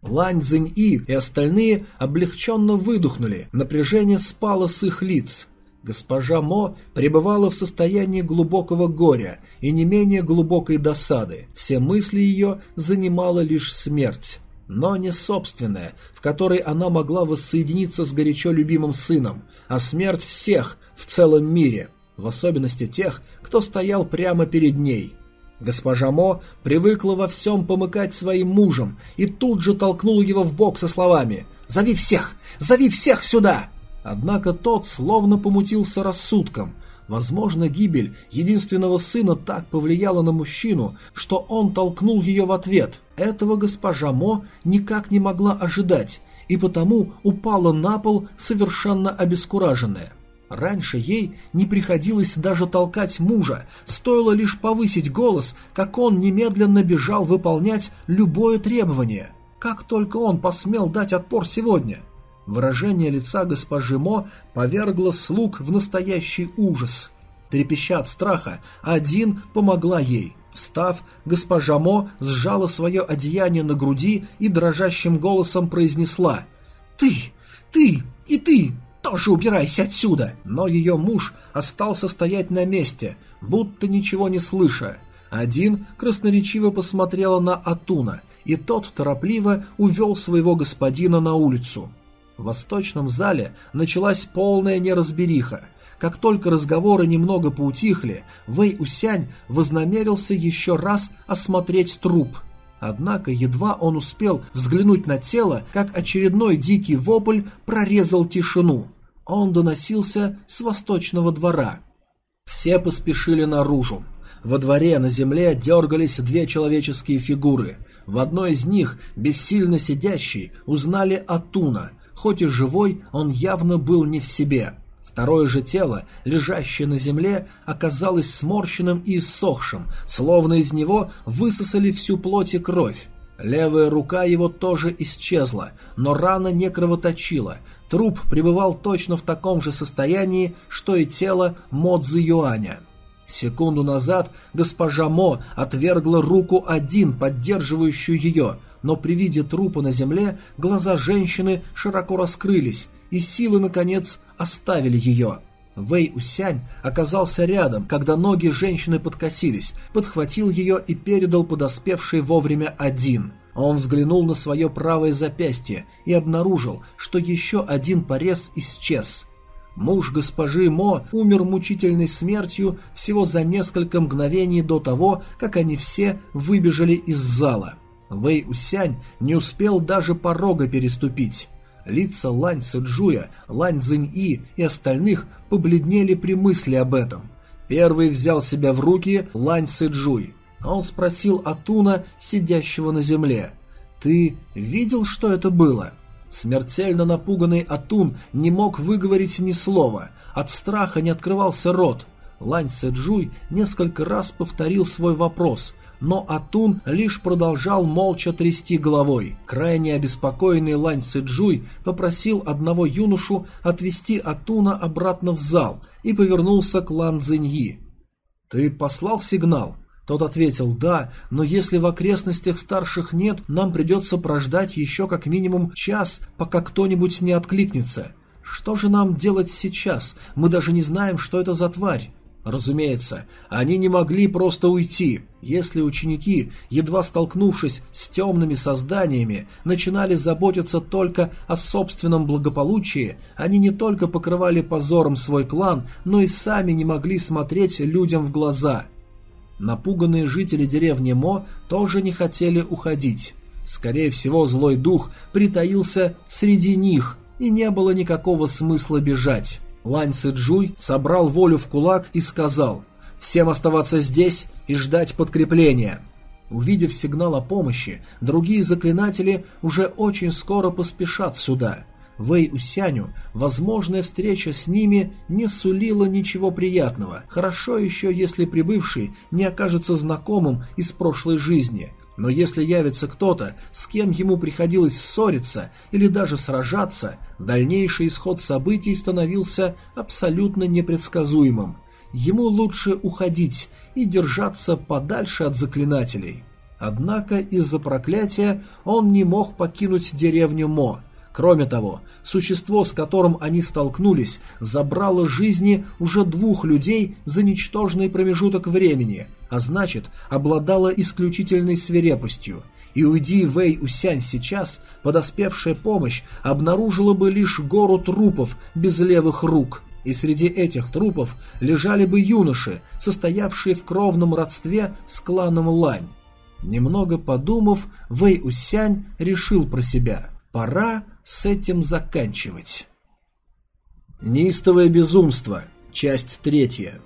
Лань Цзинь-И и остальные облегченно выдохнули, напряжение спало с их лиц. Госпожа Мо пребывала в состоянии глубокого горя и не менее глубокой досады. Все мысли ее занимала лишь смерть. Но не собственная, в которой она могла воссоединиться с горячо любимым сыном, а смерть всех в целом мире, в особенности тех, кто стоял прямо перед ней – Госпожа Мо привыкла во всем помыкать своим мужем и тут же толкнула его в бок со словами «Зови всех! Зови всех сюда!» Однако тот словно помутился рассудком. Возможно, гибель единственного сына так повлияла на мужчину, что он толкнул ее в ответ. Этого госпожа Мо никак не могла ожидать, и потому упала на пол совершенно обескураженная. Раньше ей не приходилось даже толкать мужа, стоило лишь повысить голос, как он немедленно бежал выполнять любое требование. Как только он посмел дать отпор сегодня? Выражение лица госпожи Мо повергло слуг в настоящий ужас. Трепеща от страха, один помогла ей. Встав, госпожа Мо сжала свое одеяние на груди и дрожащим голосом произнесла «Ты! Ты! И ты! Тоже убирайся отсюда!» Но ее муж остался стоять на месте, будто ничего не слыша. Один красноречиво посмотрела на Атуна, и тот торопливо увел своего господина на улицу. В восточном зале началась полная неразбериха. Как только разговоры немного поутихли, Вэй Усянь вознамерился еще раз осмотреть труп. Однако едва он успел взглянуть на тело, как очередной дикий вопль прорезал тишину. Он доносился с восточного двора. Все поспешили наружу. Во дворе на земле дергались две человеческие фигуры. В одной из них, бессильно сидящий, узнали Атуна – Хоть и живой, он явно был не в себе. Второе же тело, лежащее на земле, оказалось сморщенным и иссохшим, словно из него высосали всю плоть и кровь. Левая рука его тоже исчезла, но рана не кровоточила. Труп пребывал точно в таком же состоянии, что и тело Модзы Юаня. Секунду назад госпожа Мо отвергла руку один, поддерживающую ее, но при виде трупа на земле глаза женщины широко раскрылись, и силы, наконец, оставили ее. Вэй Усянь оказался рядом, когда ноги женщины подкосились, подхватил ее и передал подоспевший вовремя один. Он взглянул на свое правое запястье и обнаружил, что еще один порез исчез. Муж госпожи Мо умер мучительной смертью всего за несколько мгновений до того, как они все выбежали из зала. Вэй Усянь не успел даже порога переступить. Лица Лань Цзюя, Лань Цзиньи и остальных побледнели при мысли об этом. Первый взял себя в руки Лань Цзюй. Он спросил Атуна, сидящего на земле. «Ты видел, что это было?» Смертельно напуганный Атун не мог выговорить ни слова. От страха не открывался рот. Лань Сэджуй несколько раз повторил свой вопрос, но Атун лишь продолжал молча трясти головой. Крайне обеспокоенный Лань Сэджуй попросил одного юношу отвести Атуна обратно в зал и повернулся к Лан Цзиньи. «Ты послал сигнал?» Тот ответил «Да, но если в окрестностях старших нет, нам придется прождать еще как минимум час, пока кто-нибудь не откликнется. Что же нам делать сейчас? Мы даже не знаем, что это за тварь». Разумеется, они не могли просто уйти. Если ученики, едва столкнувшись с темными созданиями, начинали заботиться только о собственном благополучии, они не только покрывали позором свой клан, но и сами не могли смотреть людям в глаза. Напуганные жители деревни Мо тоже не хотели уходить. Скорее всего, злой дух притаился среди них, и не было никакого смысла бежать. Лань Сыджуй собрал волю в кулак и сказал «Всем оставаться здесь и ждать подкрепления». Увидев сигнал о помощи, другие заклинатели уже очень скоро поспешат сюда. Вэй Усяню возможная встреча с ними не сулила ничего приятного. Хорошо еще, если прибывший не окажется знакомым из прошлой жизни. Но если явится кто-то, с кем ему приходилось ссориться или даже сражаться, дальнейший исход событий становился абсолютно непредсказуемым. Ему лучше уходить и держаться подальше от заклинателей. Однако из-за проклятия он не мог покинуть деревню Мо. Кроме того, существо, с которым они столкнулись, забрало жизни уже двух людей за ничтожный промежуток времени – а значит, обладала исключительной свирепостью. И уйди Вэй Усянь сейчас, подоспевшая помощь обнаружила бы лишь гору трупов без левых рук. И среди этих трупов лежали бы юноши, состоявшие в кровном родстве с кланом Лань. Немного подумав, Вэй Усянь решил про себя. Пора с этим заканчивать. Неистовое безумство. Часть третья.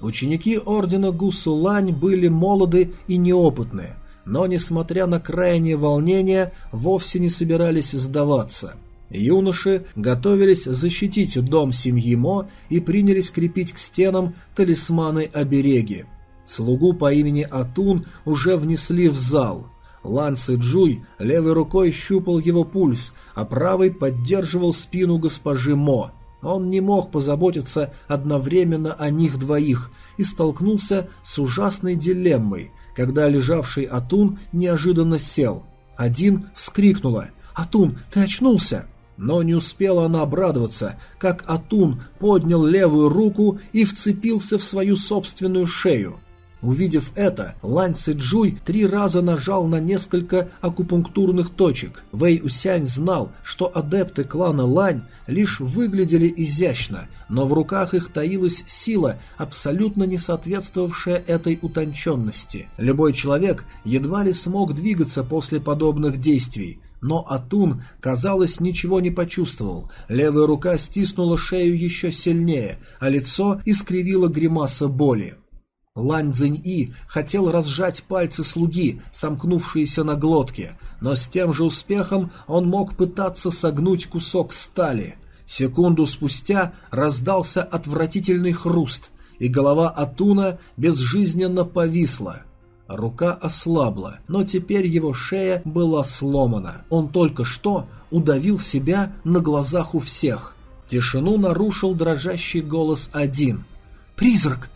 Ученики ордена Гусулань были молоды и неопытны, но, несмотря на крайнее волнение, вовсе не собирались сдаваться. Юноши готовились защитить дом семьи Мо и принялись крепить к стенам талисманы-обереги. Слугу по имени Атун уже внесли в зал. Лан Джуй левой рукой щупал его пульс, а правой поддерживал спину госпожи Мо. Он не мог позаботиться одновременно о них двоих и столкнулся с ужасной дилеммой, когда лежавший Атун неожиданно сел. Один вскрикнула «Атун, ты очнулся!» Но не успела она обрадоваться, как Атун поднял левую руку и вцепился в свою собственную шею. Увидев это, Лань Цзюй три раза нажал на несколько акупунктурных точек. Вэй Усянь знал, что адепты клана Лань лишь выглядели изящно, но в руках их таилась сила, абсолютно не соответствовавшая этой утонченности. Любой человек едва ли смог двигаться после подобных действий. Но Атун, казалось, ничего не почувствовал. Левая рука стиснула шею еще сильнее, а лицо искривило гримаса боли. Лань Цзинь-И хотел разжать пальцы слуги, сомкнувшиеся на глотке, но с тем же успехом он мог пытаться согнуть кусок стали. Секунду спустя раздался отвратительный хруст, и голова Атуна безжизненно повисла. Рука ослабла, но теперь его шея была сломана. Он только что удавил себя на глазах у всех. Тишину нарушил дрожащий голос один. «Призрак!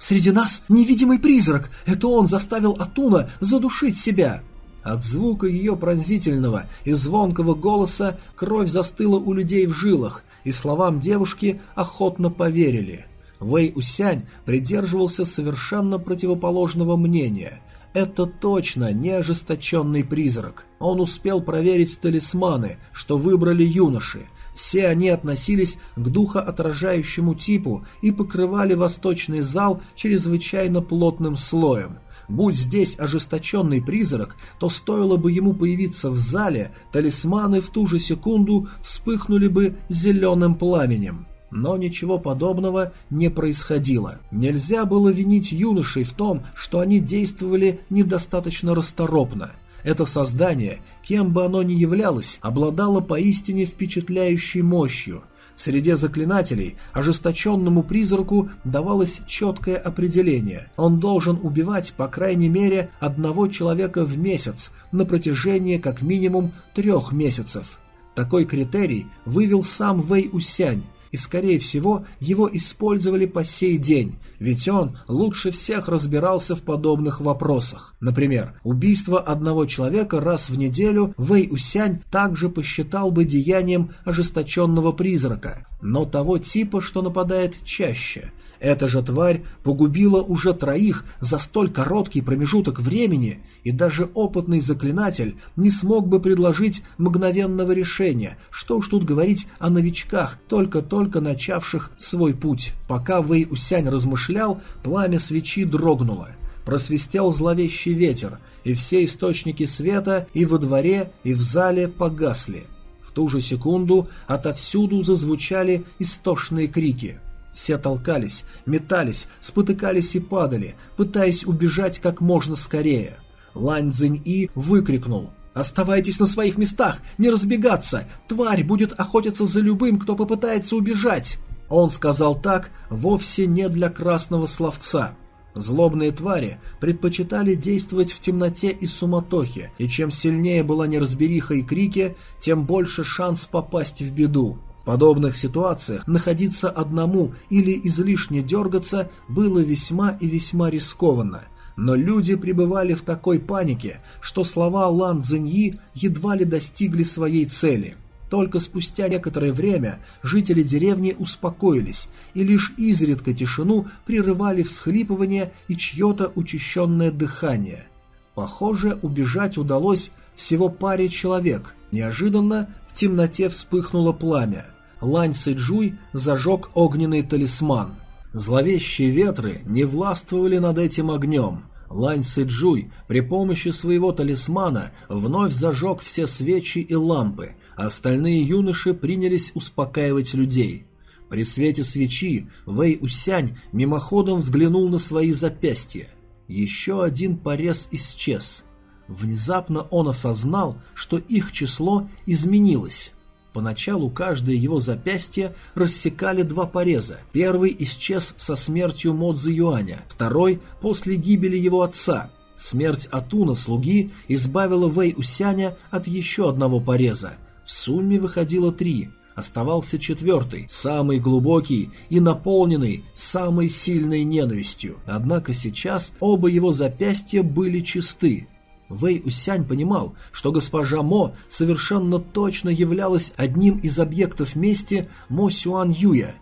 Среди нас невидимый призрак! Это он заставил Атуна задушить себя!» От звука ее пронзительного и звонкого голоса кровь застыла у людей в жилах, и словам девушки охотно поверили. Вэй Усянь придерживался совершенно противоположного мнения. Это точно не ожесточенный призрак. Он успел проверить талисманы, что выбрали юноши, все они относились к духоотражающему типу и покрывали восточный зал чрезвычайно плотным слоем. Будь здесь ожесточенный призрак, то стоило бы ему появиться в зале, талисманы в ту же секунду вспыхнули бы зеленым пламенем. Но ничего подобного не происходило. Нельзя было винить юношей в том, что они действовали недостаточно расторопно. Это создание, кем бы оно ни являлось, обладало поистине впечатляющей мощью. В среде заклинателей ожесточенному призраку давалось четкое определение. Он должен убивать по крайней мере одного человека в месяц на протяжении как минимум трех месяцев. Такой критерий вывел сам Вэй Усянь, и, скорее всего, его использовали по сей день, ведь он лучше всех разбирался в подобных вопросах. Например, убийство одного человека раз в неделю Вэй Усянь также посчитал бы деянием ожесточенного призрака, но того типа, что нападает чаще. Эта же тварь погубила уже троих за столь короткий промежуток времени, и даже опытный заклинатель не смог бы предложить мгновенного решения, что уж тут говорить о новичках, только-только начавших свой путь. Пока Вэй Усянь размышлял, пламя свечи дрогнуло. Просвистел зловещий ветер, и все источники света и во дворе, и в зале погасли. В ту же секунду отовсюду зазвучали истошные крики – все толкались, метались, спотыкались и падали, пытаясь убежать как можно скорее. Лань Цзинь-И выкрикнул «Оставайтесь на своих местах! Не разбегаться! Тварь будет охотиться за любым, кто попытается убежать!» Он сказал так вовсе не для красного словца. Злобные твари предпочитали действовать в темноте и суматохе, и чем сильнее была неразбериха и крики, тем больше шанс попасть в беду. В подобных ситуациях находиться одному или излишне дергаться было весьма и весьма рискованно. Но люди пребывали в такой панике, что слова Лан Цзиньи едва ли достигли своей цели. Только спустя некоторое время жители деревни успокоились, и лишь изредка тишину прерывали всхлипывание и чье-то учащенное дыхание. Похоже, убежать удалось всего паре человек. Неожиданно в темноте вспыхнуло пламя. Лань Сэджуй зажег огненный талисман. Зловещие ветры не властвовали над этим огнем. Лань Сэджуй при помощи своего талисмана вновь зажег все свечи и лампы, а остальные юноши принялись успокаивать людей. При свете свечи Вэй Усянь мимоходом взглянул на свои запястья. Еще один порез исчез. Внезапно он осознал, что их число изменилось. Поначалу каждое его запястье рассекали два пореза. Первый исчез со смертью Модзи Юаня, второй – после гибели его отца. Смерть Атуна, слуги, избавила Вэй Усяня от еще одного пореза. В сумме выходило три. Оставался четвертый, самый глубокий и наполненный самой сильной ненавистью. Однако сейчас оба его запястья были чисты. Вэй Усянь понимал, что госпожа Мо совершенно точно являлась одним из объектов мести Мо Сюан Юя.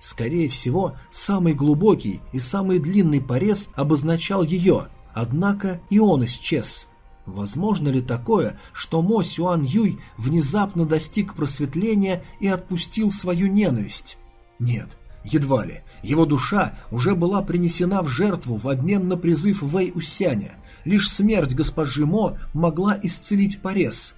Скорее всего, самый глубокий и самый длинный порез обозначал ее, однако и он исчез. Возможно ли такое, что Мо Сюан Юй внезапно достиг просветления и отпустил свою ненависть? Нет, едва ли. Его душа уже была принесена в жертву в обмен на призыв Вэй Усяня – Лишь смерть госпожи Мо могла исцелить порез.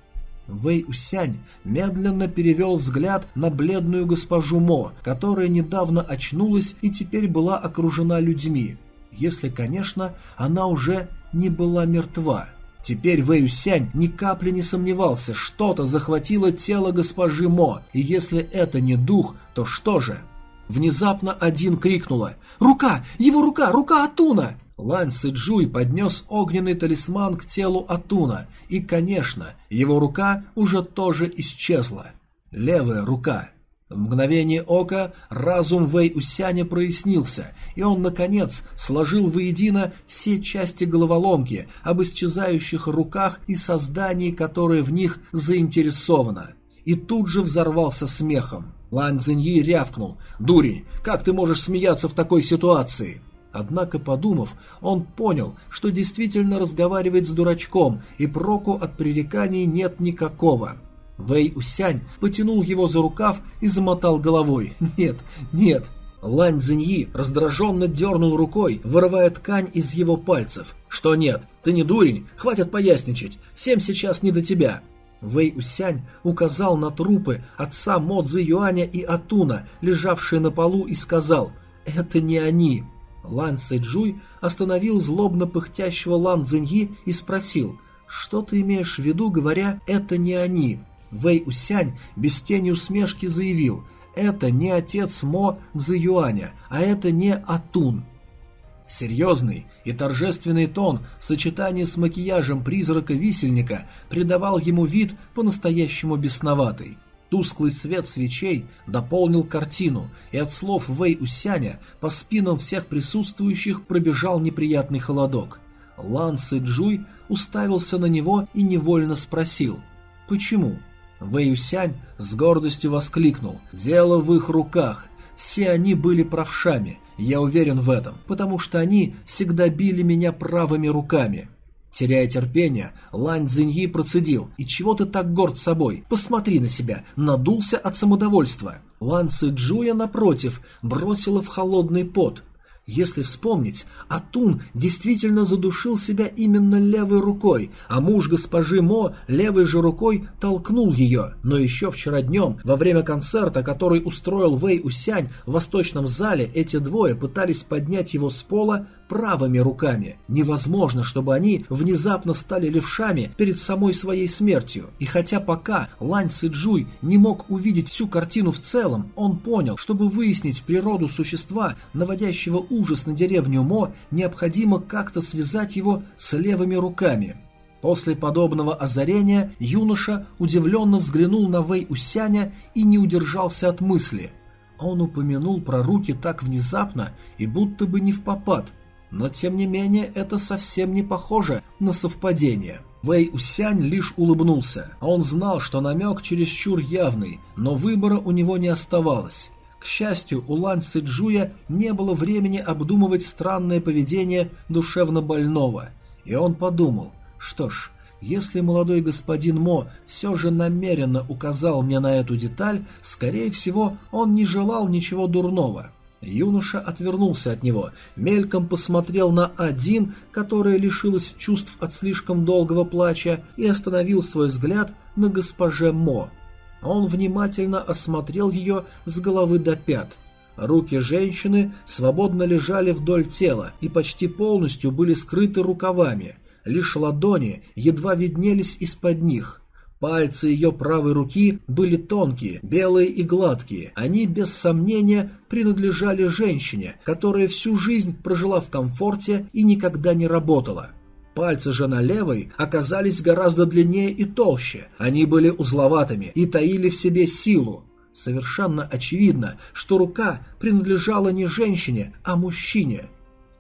Вэй Усянь медленно перевел взгляд на бледную госпожу Мо, которая недавно очнулась и теперь была окружена людьми. Если, конечно, она уже не была мертва. Теперь Вэй Усянь ни капли не сомневался, что-то захватило тело госпожи Мо, и если это не дух, то что же? Внезапно один крикнула «Рука! Его рука! Рука Атуна!» Лань Сыджуй поднес огненный талисман к телу Атуна, и, конечно, его рука уже тоже исчезла. Левая рука. В мгновение ока разум Вэй Усяня прояснился, и он, наконец, сложил воедино все части головоломки об исчезающих руках и создании, которое в них заинтересовано. И тут же взорвался смехом. Лань Цзиньи рявкнул. «Дурень, как ты можешь смеяться в такой ситуации?» Однако, подумав, он понял, что действительно разговаривает с дурачком, и проку от пререканий нет никакого. Вэй Усянь потянул его за рукав и замотал головой. (laughs) «Нет, нет!» Лань Цзиньи раздраженно дернул рукой, вырывая ткань из его пальцев. «Что нет? Ты не дурень? Хватит поясничать! Всем сейчас не до тебя!» Вэй Усянь указал на трупы отца Мо Цзи Юаня и Атуна, лежавшие на полу, и сказал «Это не они!» Лан Сэджуй остановил злобно пыхтящего Лан Цзиньи и спросил, «Что ты имеешь в виду, говоря, это не они?» Вэй Усянь без тени усмешки заявил, «Это не отец Мо Цзюаня, а это не Атун». Серьезный и торжественный тон в сочетании с макияжем призрака-висельника придавал ему вид по-настоящему бесноватый. Тусклый свет свечей дополнил картину, и от слов Вэй Усяня по спинам всех присутствующих пробежал неприятный холодок. Лан Сы Джуй уставился на него и невольно спросил «Почему?». Вэй Усянь с гордостью воскликнул «Дело в их руках. Все они были правшами, я уверен в этом, потому что они всегда били меня правыми руками». Теряя терпение, Лань Цзиньи процедил. «И чего ты так горд собой? Посмотри на себя!» Надулся от самодовольства. Лан Цзюя, напротив, бросила в холодный пот. Если вспомнить, Атун действительно задушил себя именно левой рукой, а муж госпожи Мо левой же рукой толкнул ее. Но еще вчера днем, во время концерта, который устроил Вэй Усянь в восточном зале, эти двое пытались поднять его с пола правыми руками. Невозможно, чтобы они внезапно стали левшами перед самой своей смертью. И хотя пока Лань Сыджуй не мог увидеть всю картину в целом, он понял, чтобы выяснить природу существа, наводящего ужас на деревню Мо, необходимо как-то связать его с левыми руками. После подобного озарения юноша удивленно взглянул на Вэй Усяня и не удержался от мысли. Он упомянул про руки так внезапно и будто бы не в попад, но тем не менее это совсем не похоже на совпадение. Вэй Усянь лишь улыбнулся. Он знал, что намек чересчур явный, но выбора у него не оставалось. К счастью, у Лань Сыджуя не было времени обдумывать странное поведение душевно больного, и он подумал, что ж, если молодой господин Мо все же намеренно указал мне на эту деталь, скорее всего, он не желал ничего дурного. Юноша отвернулся от него, мельком посмотрел на один, которая лишилась чувств от слишком долгого плача, и остановил свой взгляд на госпоже Мо. Он внимательно осмотрел ее с головы до пят. Руки женщины свободно лежали вдоль тела и почти полностью были скрыты рукавами. Лишь ладони едва виднелись из-под них. Пальцы ее правой руки были тонкие, белые и гладкие. Они, без сомнения, принадлежали женщине, которая всю жизнь прожила в комфорте и никогда не работала. Пальцы же на левой оказались гораздо длиннее и толще. Они были узловатыми и таили в себе силу. Совершенно очевидно, что рука принадлежала не женщине, а мужчине.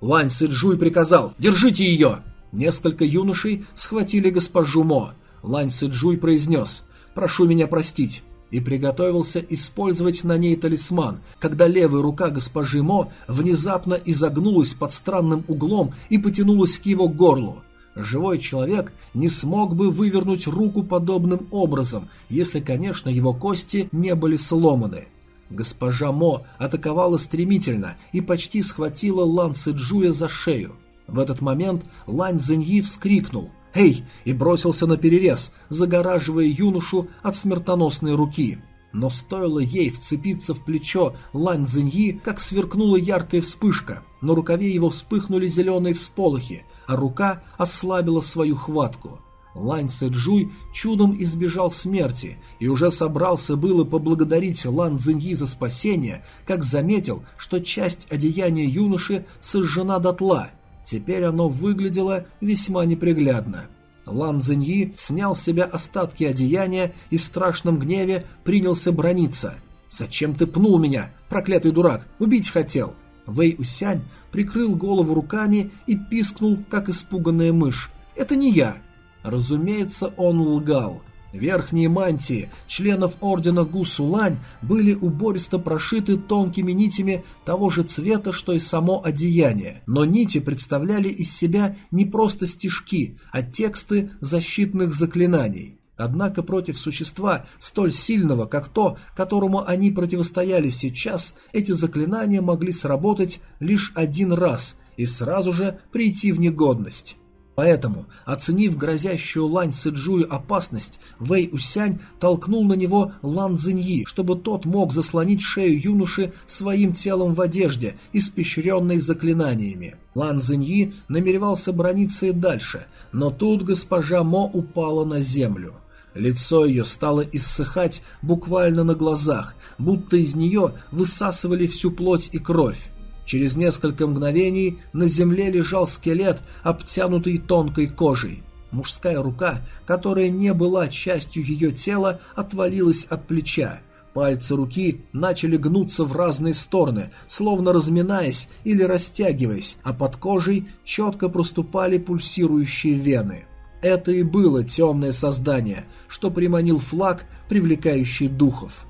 Лань Сыджуй приказал «Держите ее!» Несколько юношей схватили госпожу Мо. Лань Сыджуй произнес «Прошу меня простить» и приготовился использовать на ней талисман, когда левая рука госпожи Мо внезапно изогнулась под странным углом и потянулась к его горлу. Живой человек не смог бы вывернуть руку подобным образом, если, конечно, его кости не были сломаны. Госпожа Мо атаковала стремительно и почти схватила Лан Цзюя за шею. В этот момент Лань Цзиньи вскрикнул «Эй!» и бросился на перерез, загораживая юношу от смертоносной руки. Но стоило ей вцепиться в плечо Лань Цзиньи, как сверкнула яркая вспышка. На рукаве его вспыхнули зеленые всполохи, а рука ослабила свою хватку. Лань Сэджуй чудом избежал смерти и уже собрался было поблагодарить Лан Цзиньи за спасение, как заметил, что часть одеяния юноши сожжена дотла. Теперь оно выглядело весьма неприглядно. Лан Цзиньи снял с себя остатки одеяния и в страшном гневе принялся брониться. «Зачем ты пнул меня, проклятый дурак? Убить хотел!» Вэй Усянь прикрыл голову руками и пискнул, как испуганная мышь. «Это не я!» Разумеется, он лгал. Верхние мантии членов ордена Гусулань были убористо прошиты тонкими нитями того же цвета, что и само одеяние, но нити представляли из себя не просто стежки, а тексты защитных заклинаний. Однако против существа столь сильного, как то, которому они противостояли сейчас, эти заклинания могли сработать лишь один раз и сразу же прийти в негодность. Поэтому, оценив грозящую Лань Сыджую опасность, Вэй Усянь толкнул на него Лан Цзиньи, чтобы тот мог заслонить шею юноши своим телом в одежде, испещренной заклинаниями. Лан Цзиньи намеревался брониться и дальше, но тут госпожа Мо упала на землю. Лицо ее стало иссыхать буквально на глазах, будто из нее высасывали всю плоть и кровь. Через несколько мгновений на земле лежал скелет, обтянутый тонкой кожей. Мужская рука, которая не была частью ее тела, отвалилась от плеча. Пальцы руки начали гнуться в разные стороны, словно разминаясь или растягиваясь, а под кожей четко проступали пульсирующие вены. Это и было темное создание, что приманил флаг, привлекающий духов.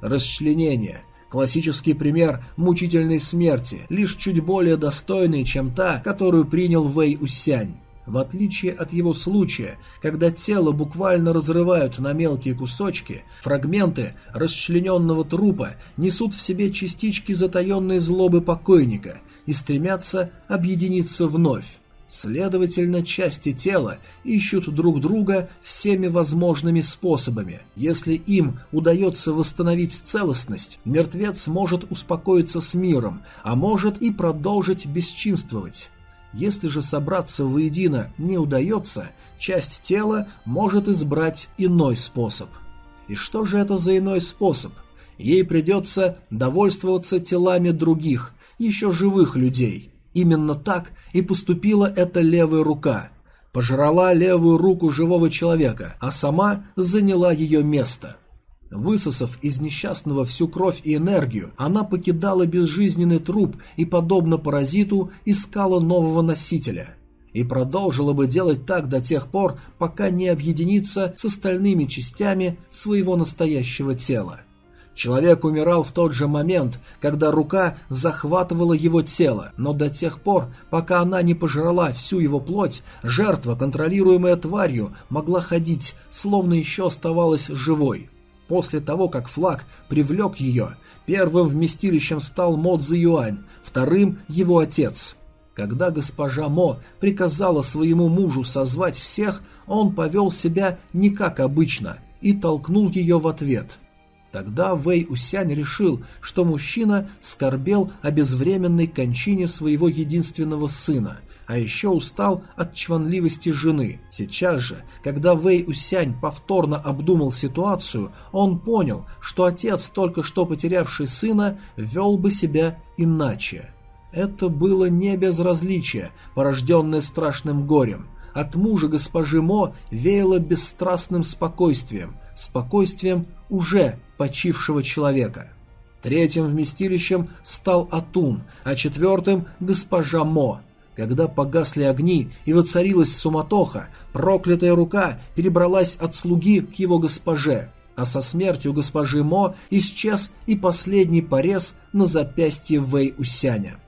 Расчленение. Классический пример мучительной смерти, лишь чуть более достойный, чем та, которую принял Вэй Усянь. В отличие от его случая, когда тело буквально разрывают на мелкие кусочки, фрагменты расчлененного трупа несут в себе частички затаенной злобы покойника и стремятся объединиться вновь. Следовательно, части тела ищут друг друга всеми возможными способами. Если им удается восстановить целостность, мертвец может успокоиться с миром, а может и продолжить бесчинствовать. Если же собраться воедино не удается, часть тела может избрать иной способ. И что же это за иной способ? Ей придется довольствоваться телами других, еще живых людей. Именно так и поступила эта левая рука. Пожрала левую руку живого человека, а сама заняла ее место. Высосав из несчастного всю кровь и энергию, она покидала безжизненный труп и, подобно паразиту, искала нового носителя. И продолжила бы делать так до тех пор, пока не объединится с остальными частями своего настоящего тела. Человек умирал в тот же момент, когда рука захватывала его тело, но до тех пор, пока она не пожрала всю его плоть, жертва, контролируемая тварью, могла ходить, словно еще оставалась живой. После того, как флаг привлек ее, первым вместилищем стал Мо Юань, вторым – его отец. Когда госпожа Мо приказала своему мужу созвать всех, он повел себя не как обычно – и толкнул ее в ответ. Тогда Вэй Усянь решил, что мужчина скорбел о безвременной кончине своего единственного сына – а еще устал от чванливости жены. Сейчас же, когда Вэй Усянь повторно обдумал ситуацию, он понял, что отец, только что потерявший сына, вел бы себя иначе. Это было не безразличие, порожденное страшным горем. От мужа госпожи Мо веяло бесстрастным спокойствием, спокойствием уже почившего человека. Третьим вместилищем стал Атун, а четвертым – госпожа Мо – когда погасли огни и воцарилась суматоха, проклятая рука перебралась от слуги к его госпоже, а со смертью госпожи Мо исчез и последний порез на запястье Вэй Усяня.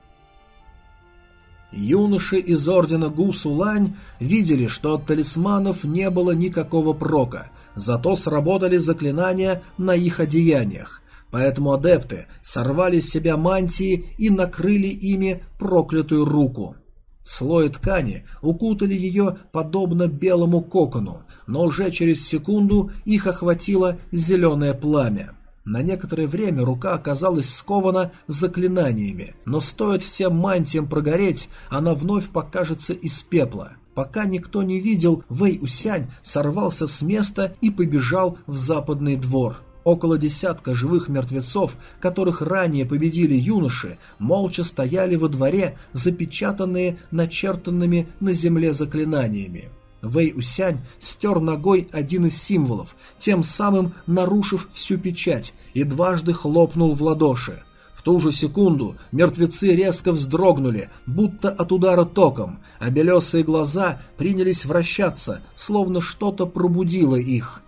Юноши из ордена Гусулань видели, что от талисманов не было никакого прока, зато сработали заклинания на их одеяниях, поэтому адепты сорвали с себя мантии и накрыли ими проклятую руку. Слои ткани укутали ее подобно белому кокону, но уже через секунду их охватило зеленое пламя. На некоторое время рука оказалась скована заклинаниями, но стоит всем мантиям прогореть, она вновь покажется из пепла. Пока никто не видел, Вэй Усянь сорвался с места и побежал в западный двор. Около десятка живых мертвецов, которых ранее победили юноши, молча стояли во дворе, запечатанные начертанными на земле заклинаниями. Вэй Усянь стер ногой один из символов, тем самым нарушив всю печать, и дважды хлопнул в ладоши. Ту же секунду мертвецы резко вздрогнули, будто от удара током, а белесые глаза принялись вращаться, словно что-то пробудило их.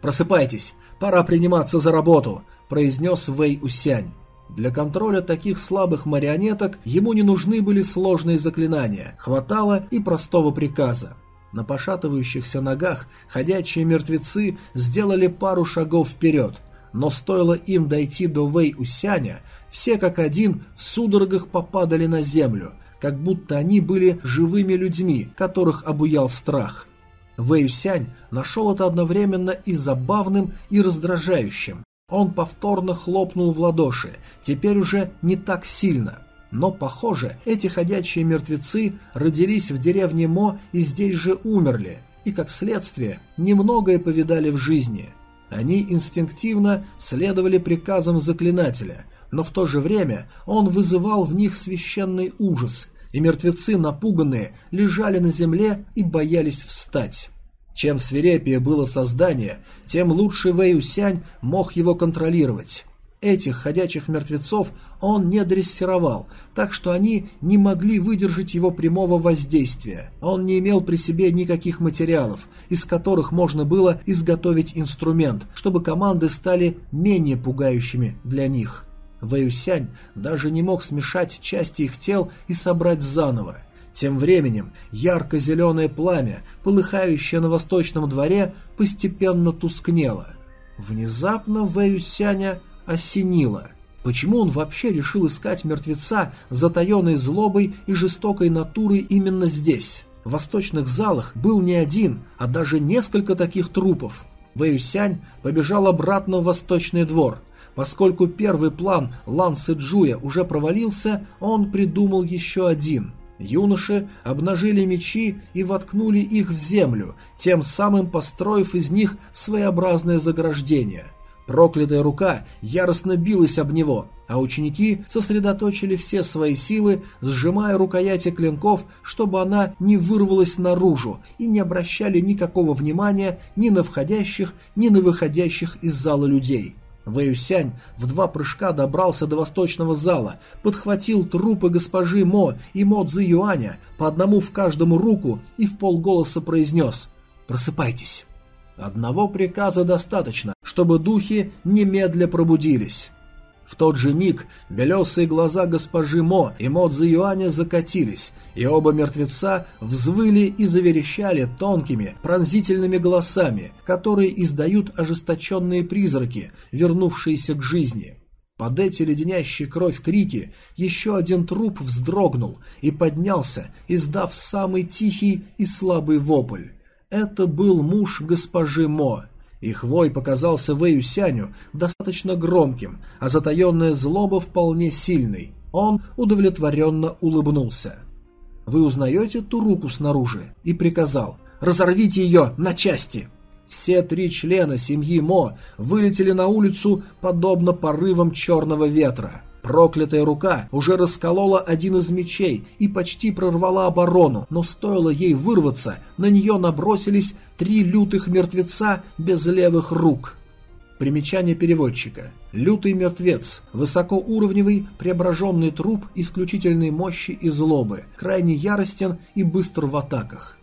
«Просыпайтесь! «Пора приниматься за работу», – произнес Вэй Усянь. Для контроля таких слабых марионеток ему не нужны были сложные заклинания, хватало и простого приказа. На пошатывающихся ногах ходячие мертвецы сделали пару шагов вперед, но стоило им дойти до Вэй Усяня, все как один в судорогах попадали на землю, как будто они были живыми людьми, которых обуял страх. Вэйюсянь нашел это одновременно и забавным, и раздражающим. Он повторно хлопнул в ладоши, теперь уже не так сильно. Но, похоже, эти ходячие мертвецы родились в деревне Мо и здесь же умерли, и, как следствие, немногое повидали в жизни. Они инстинктивно следовали приказам заклинателя, но в то же время он вызывал в них священный ужас, и мертвецы, напуганные, лежали на земле и боялись встать. Чем свирепее было создание, тем лучше Вэй Усянь мог его контролировать. Этих ходячих мертвецов он не дрессировал, так что они не могли выдержать его прямого воздействия. Он не имел при себе никаких материалов, из которых можно было изготовить инструмент, чтобы команды стали менее пугающими для них. Вэюсянь даже не мог смешать части их тел и собрать заново. Тем временем ярко-зеленое пламя, полыхающее на восточном дворе, постепенно тускнело. Внезапно Вэюсяня осенило. Почему он вообще решил искать мертвеца, затаенной злобой и жестокой натурой именно здесь? В восточных залах был не один, а даже несколько таких трупов. Вэюсянь побежал обратно в восточный двор – Поскольку первый план Лансы Джуя уже провалился, он придумал еще один. Юноши обнажили мечи и воткнули их в землю, тем самым построив из них своеобразное заграждение. Проклятая рука яростно билась об него, а ученики сосредоточили все свои силы, сжимая рукояти клинков, чтобы она не вырвалась наружу, и не обращали никакого внимания ни на входящих, ни на выходящих из зала людей. Вэюсянь в два прыжка добрался до восточного зала, подхватил трупы госпожи Мо и Мо Цзи Юаня, по одному в каждому руку, и в полголоса произнес «Просыпайтесь». Одного приказа достаточно, чтобы духи немедля пробудились. В тот же миг белесые глаза госпожи Мо и Мо Цзи Юаня закатились, и оба мертвеца взвыли и заверещали тонкими, пронзительными голосами, которые издают ожесточенные призраки, вернувшиеся к жизни. Под эти леденящие кровь крики еще один труп вздрогнул и поднялся, издав самый тихий и слабый вопль. Это был муж госпожи Мо. Их вой показался Вэю Сяню достаточно громким, а затаенная злоба вполне сильной. Он удовлетворенно улыбнулся. «Вы узнаете ту руку снаружи?» и приказал «Разорвите ее на части!» Все три члена семьи Мо вылетели на улицу, подобно порывам черного ветра. Проклятая рука уже расколола один из мечей и почти прорвала оборону, но стоило ей вырваться, на нее набросились три лютых мертвеца без левых рук. Примечание переводчика. Лютый мертвец. Высокоуровневый преображенный труп исключительной мощи и злобы. Крайне яростен и быстр в атаках.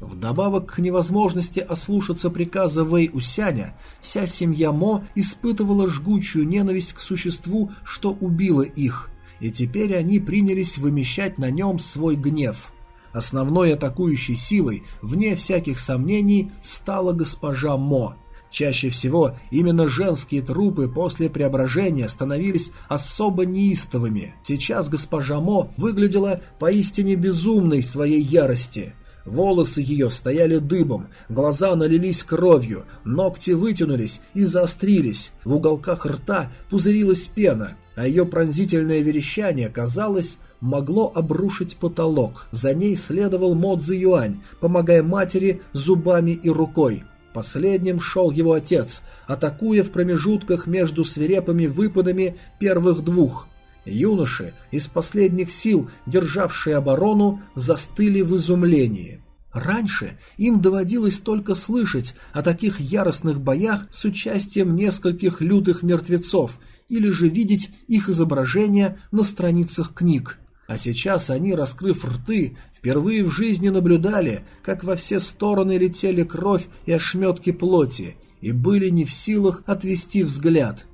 Вдобавок к невозможности ослушаться приказа Вэй Усяня, вся семья Мо испытывала жгучую ненависть к существу, что убило их, и теперь они принялись вымещать на нем свой гнев. Основной атакующей силой, вне всяких сомнений, стала госпожа Мо. Чаще всего именно женские трупы после преображения становились особо неистовыми. Сейчас госпожа Мо выглядела поистине безумной своей ярости – Волосы ее стояли дыбом, глаза налились кровью, ногти вытянулись и заострились, в уголках рта пузырилась пена, а ее пронзительное верещание, казалось, могло обрушить потолок. За ней следовал Модзи Юань, помогая матери зубами и рукой. Последним шел его отец, атакуя в промежутках между свирепыми выпадами первых двух – Юноши, из последних сил державшие оборону, застыли в изумлении. Раньше им доводилось только слышать о таких яростных боях с участием нескольких лютых мертвецов или же видеть их изображения на страницах книг. А сейчас они, раскрыв рты, впервые в жизни наблюдали, как во все стороны летели кровь и ошметки плоти, и были не в силах отвести взгляд.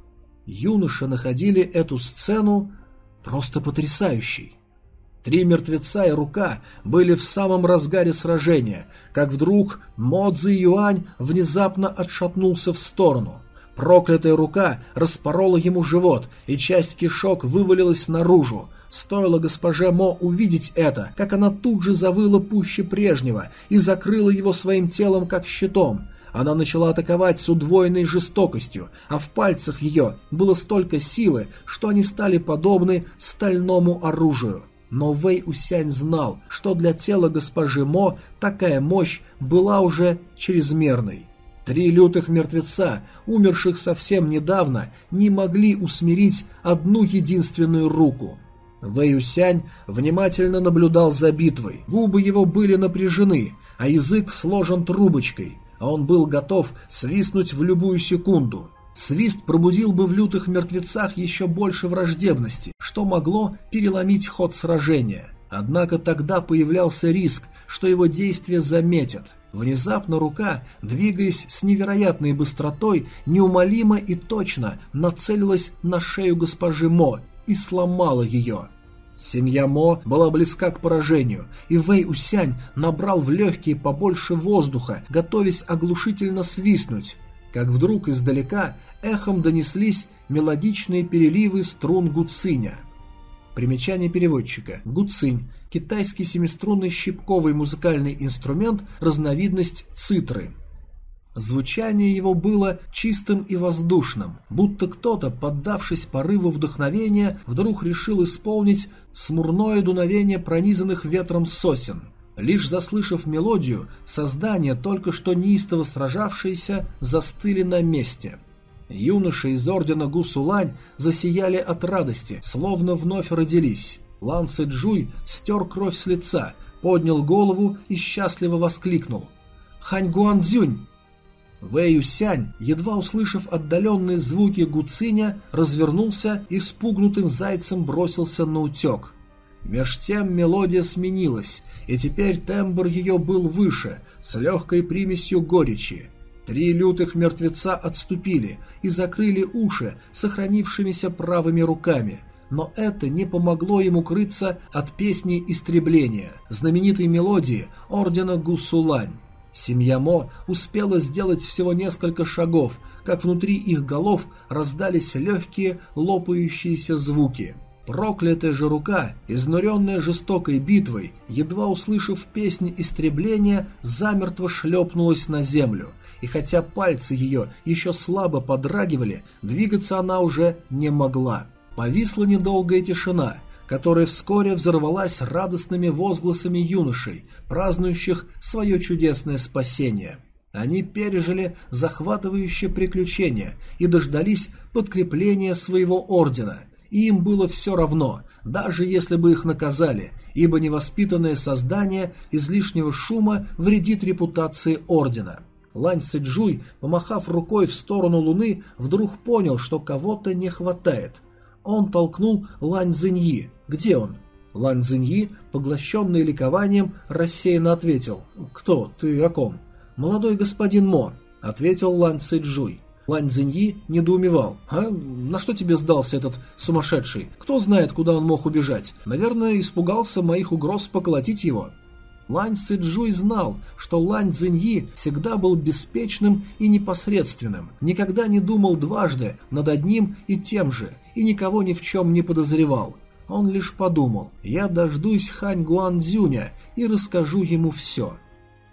Юноши находили эту сцену Просто потрясающий. Три мертвеца и рука были в самом разгаре сражения, как вдруг Модзи Юань внезапно отшатнулся в сторону. Проклятая рука распорола ему живот, и часть кишок вывалилась наружу. Стоило госпоже Мо увидеть это, как она тут же завыла пуще прежнего и закрыла его своим телом как щитом. Она начала атаковать с удвоенной жестокостью, а в пальцах ее было столько силы, что они стали подобны стальному оружию. Но Вэй Усянь знал, что для тела госпожи Мо такая мощь была уже чрезмерной. Три лютых мертвеца, умерших совсем недавно, не могли усмирить одну единственную руку. Вэй Усянь внимательно наблюдал за битвой. Губы его были напряжены, а язык сложен трубочкой а он был готов свистнуть в любую секунду. Свист пробудил бы в лютых мертвецах еще больше враждебности, что могло переломить ход сражения. Однако тогда появлялся риск, что его действия заметят. Внезапно рука, двигаясь с невероятной быстротой, неумолимо и точно нацелилась на шею госпожи Мо и сломала ее. Семья Мо была близка к поражению, и Вэй Усянь набрал в легкие побольше воздуха, готовясь оглушительно свистнуть, как вдруг издалека эхом донеслись мелодичные переливы струн гуциня. Примечание переводчика. Гуцинь – китайский семиструнный щипковый музыкальный инструмент, разновидность цитры – Звучание его было чистым и воздушным, будто кто-то, поддавшись порыву вдохновения, вдруг решил исполнить смурное дуновение пронизанных ветром сосен. Лишь заслышав мелодию, создания, только что неистово сражавшиеся, застыли на месте. Юноши из ордена Гусулань засияли от радости, словно вновь родились. Лан Джуй стер кровь с лица, поднял голову и счастливо воскликнул. «Хань Гуандзюнь, Вэй Юсянь, едва услышав отдаленные звуки гуциня, развернулся и спугнутым зайцем бросился на утек. Меж тем мелодия сменилась, и теперь тембр ее был выше, с легкой примесью горечи. Три лютых мертвеца отступили и закрыли уши сохранившимися правыми руками, но это не помогло ему укрыться от песни истребления, знаменитой мелодии ордена Гусулань. Семья Мо успела сделать всего несколько шагов, как внутри их голов раздались легкие лопающиеся звуки. Проклятая же рука, изнуренная жестокой битвой, едва услышав песнь истребления, замертво шлепнулась на землю, и хотя пальцы ее еще слабо подрагивали, двигаться она уже не могла. Повисла недолгая тишина, которая вскоре взорвалась радостными возгласами юношей, празднующих свое чудесное спасение. Они пережили захватывающее приключение и дождались подкрепления своего ордена – и им было все равно, даже если бы их наказали, ибо невоспитанное создание излишнего шума вредит репутации Ордена. Лань Сэджуй, помахав рукой в сторону Луны, вдруг понял, что кого-то не хватает. Он толкнул Лань Зиньи. «Где он?» Лань Зиньи, поглощенный ликованием, рассеянно ответил. «Кто? Ты о ком?» «Молодой господин Мо», — ответил Лань Сэджуй. Лань Цзиньи недоумевал. «А на что тебе сдался этот сумасшедший? Кто знает, куда он мог убежать? Наверное, испугался моих угроз поколотить его». Лань Сыджуй знал, что Лань Цзиньи всегда был беспечным и непосредственным, никогда не думал дважды над одним и тем же, и никого ни в чем не подозревал. Он лишь подумал, я дождусь Хань Гуандзюня и расскажу ему все.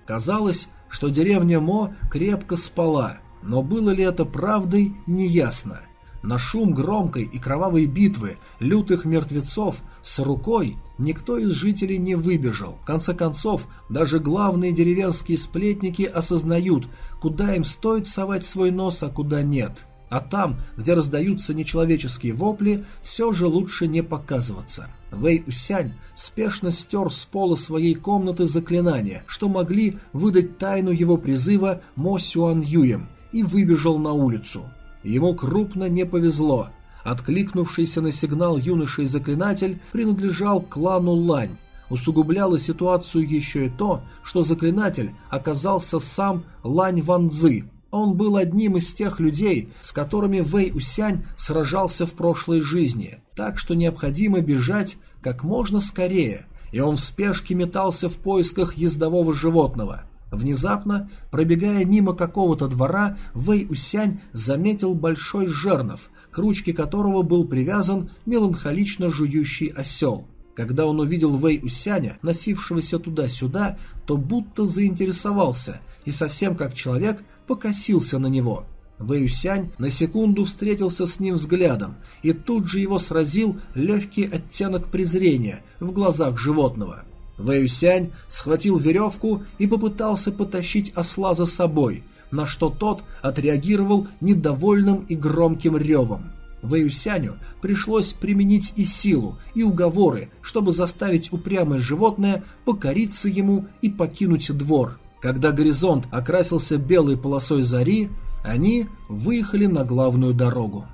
Казалось, что деревня Мо крепко спала, но было ли это правдой, неясно. На шум громкой и кровавой битвы лютых мертвецов с рукой никто из жителей не выбежал. В конце концов, даже главные деревенские сплетники осознают, куда им стоит совать свой нос, а куда нет. А там, где раздаются нечеловеческие вопли, все же лучше не показываться. Вэй Усянь спешно стер с пола своей комнаты заклинания, что могли выдать тайну его призыва Мо Сюан Юем, и выбежал на улицу. Ему крупно не повезло. Откликнувшийся на сигнал юношей-заклинатель принадлежал клану Лань. Усугубляло ситуацию еще и то, что заклинатель оказался сам Лань Ванзы. Он был одним из тех людей, с которыми Вэй Усянь сражался в прошлой жизни, так что необходимо бежать как можно скорее, и он в спешке метался в поисках ездового животного – Внезапно, пробегая мимо какого-то двора, Вэй Усянь заметил большой жернов, к ручке которого был привязан меланхолично жующий осел. Когда он увидел Вэй Усяня, носившегося туда-сюда, то будто заинтересовался и совсем как человек покосился на него. Вэй Усянь на секунду встретился с ним взглядом, и тут же его сразил легкий оттенок презрения в глазах животного. Вэюсянь схватил веревку и попытался потащить осла за собой, на что тот отреагировал недовольным и громким ревом. Вэюсяню пришлось применить и силу, и уговоры, чтобы заставить упрямое животное покориться ему и покинуть двор. Когда горизонт окрасился белой полосой зари, они выехали на главную дорогу.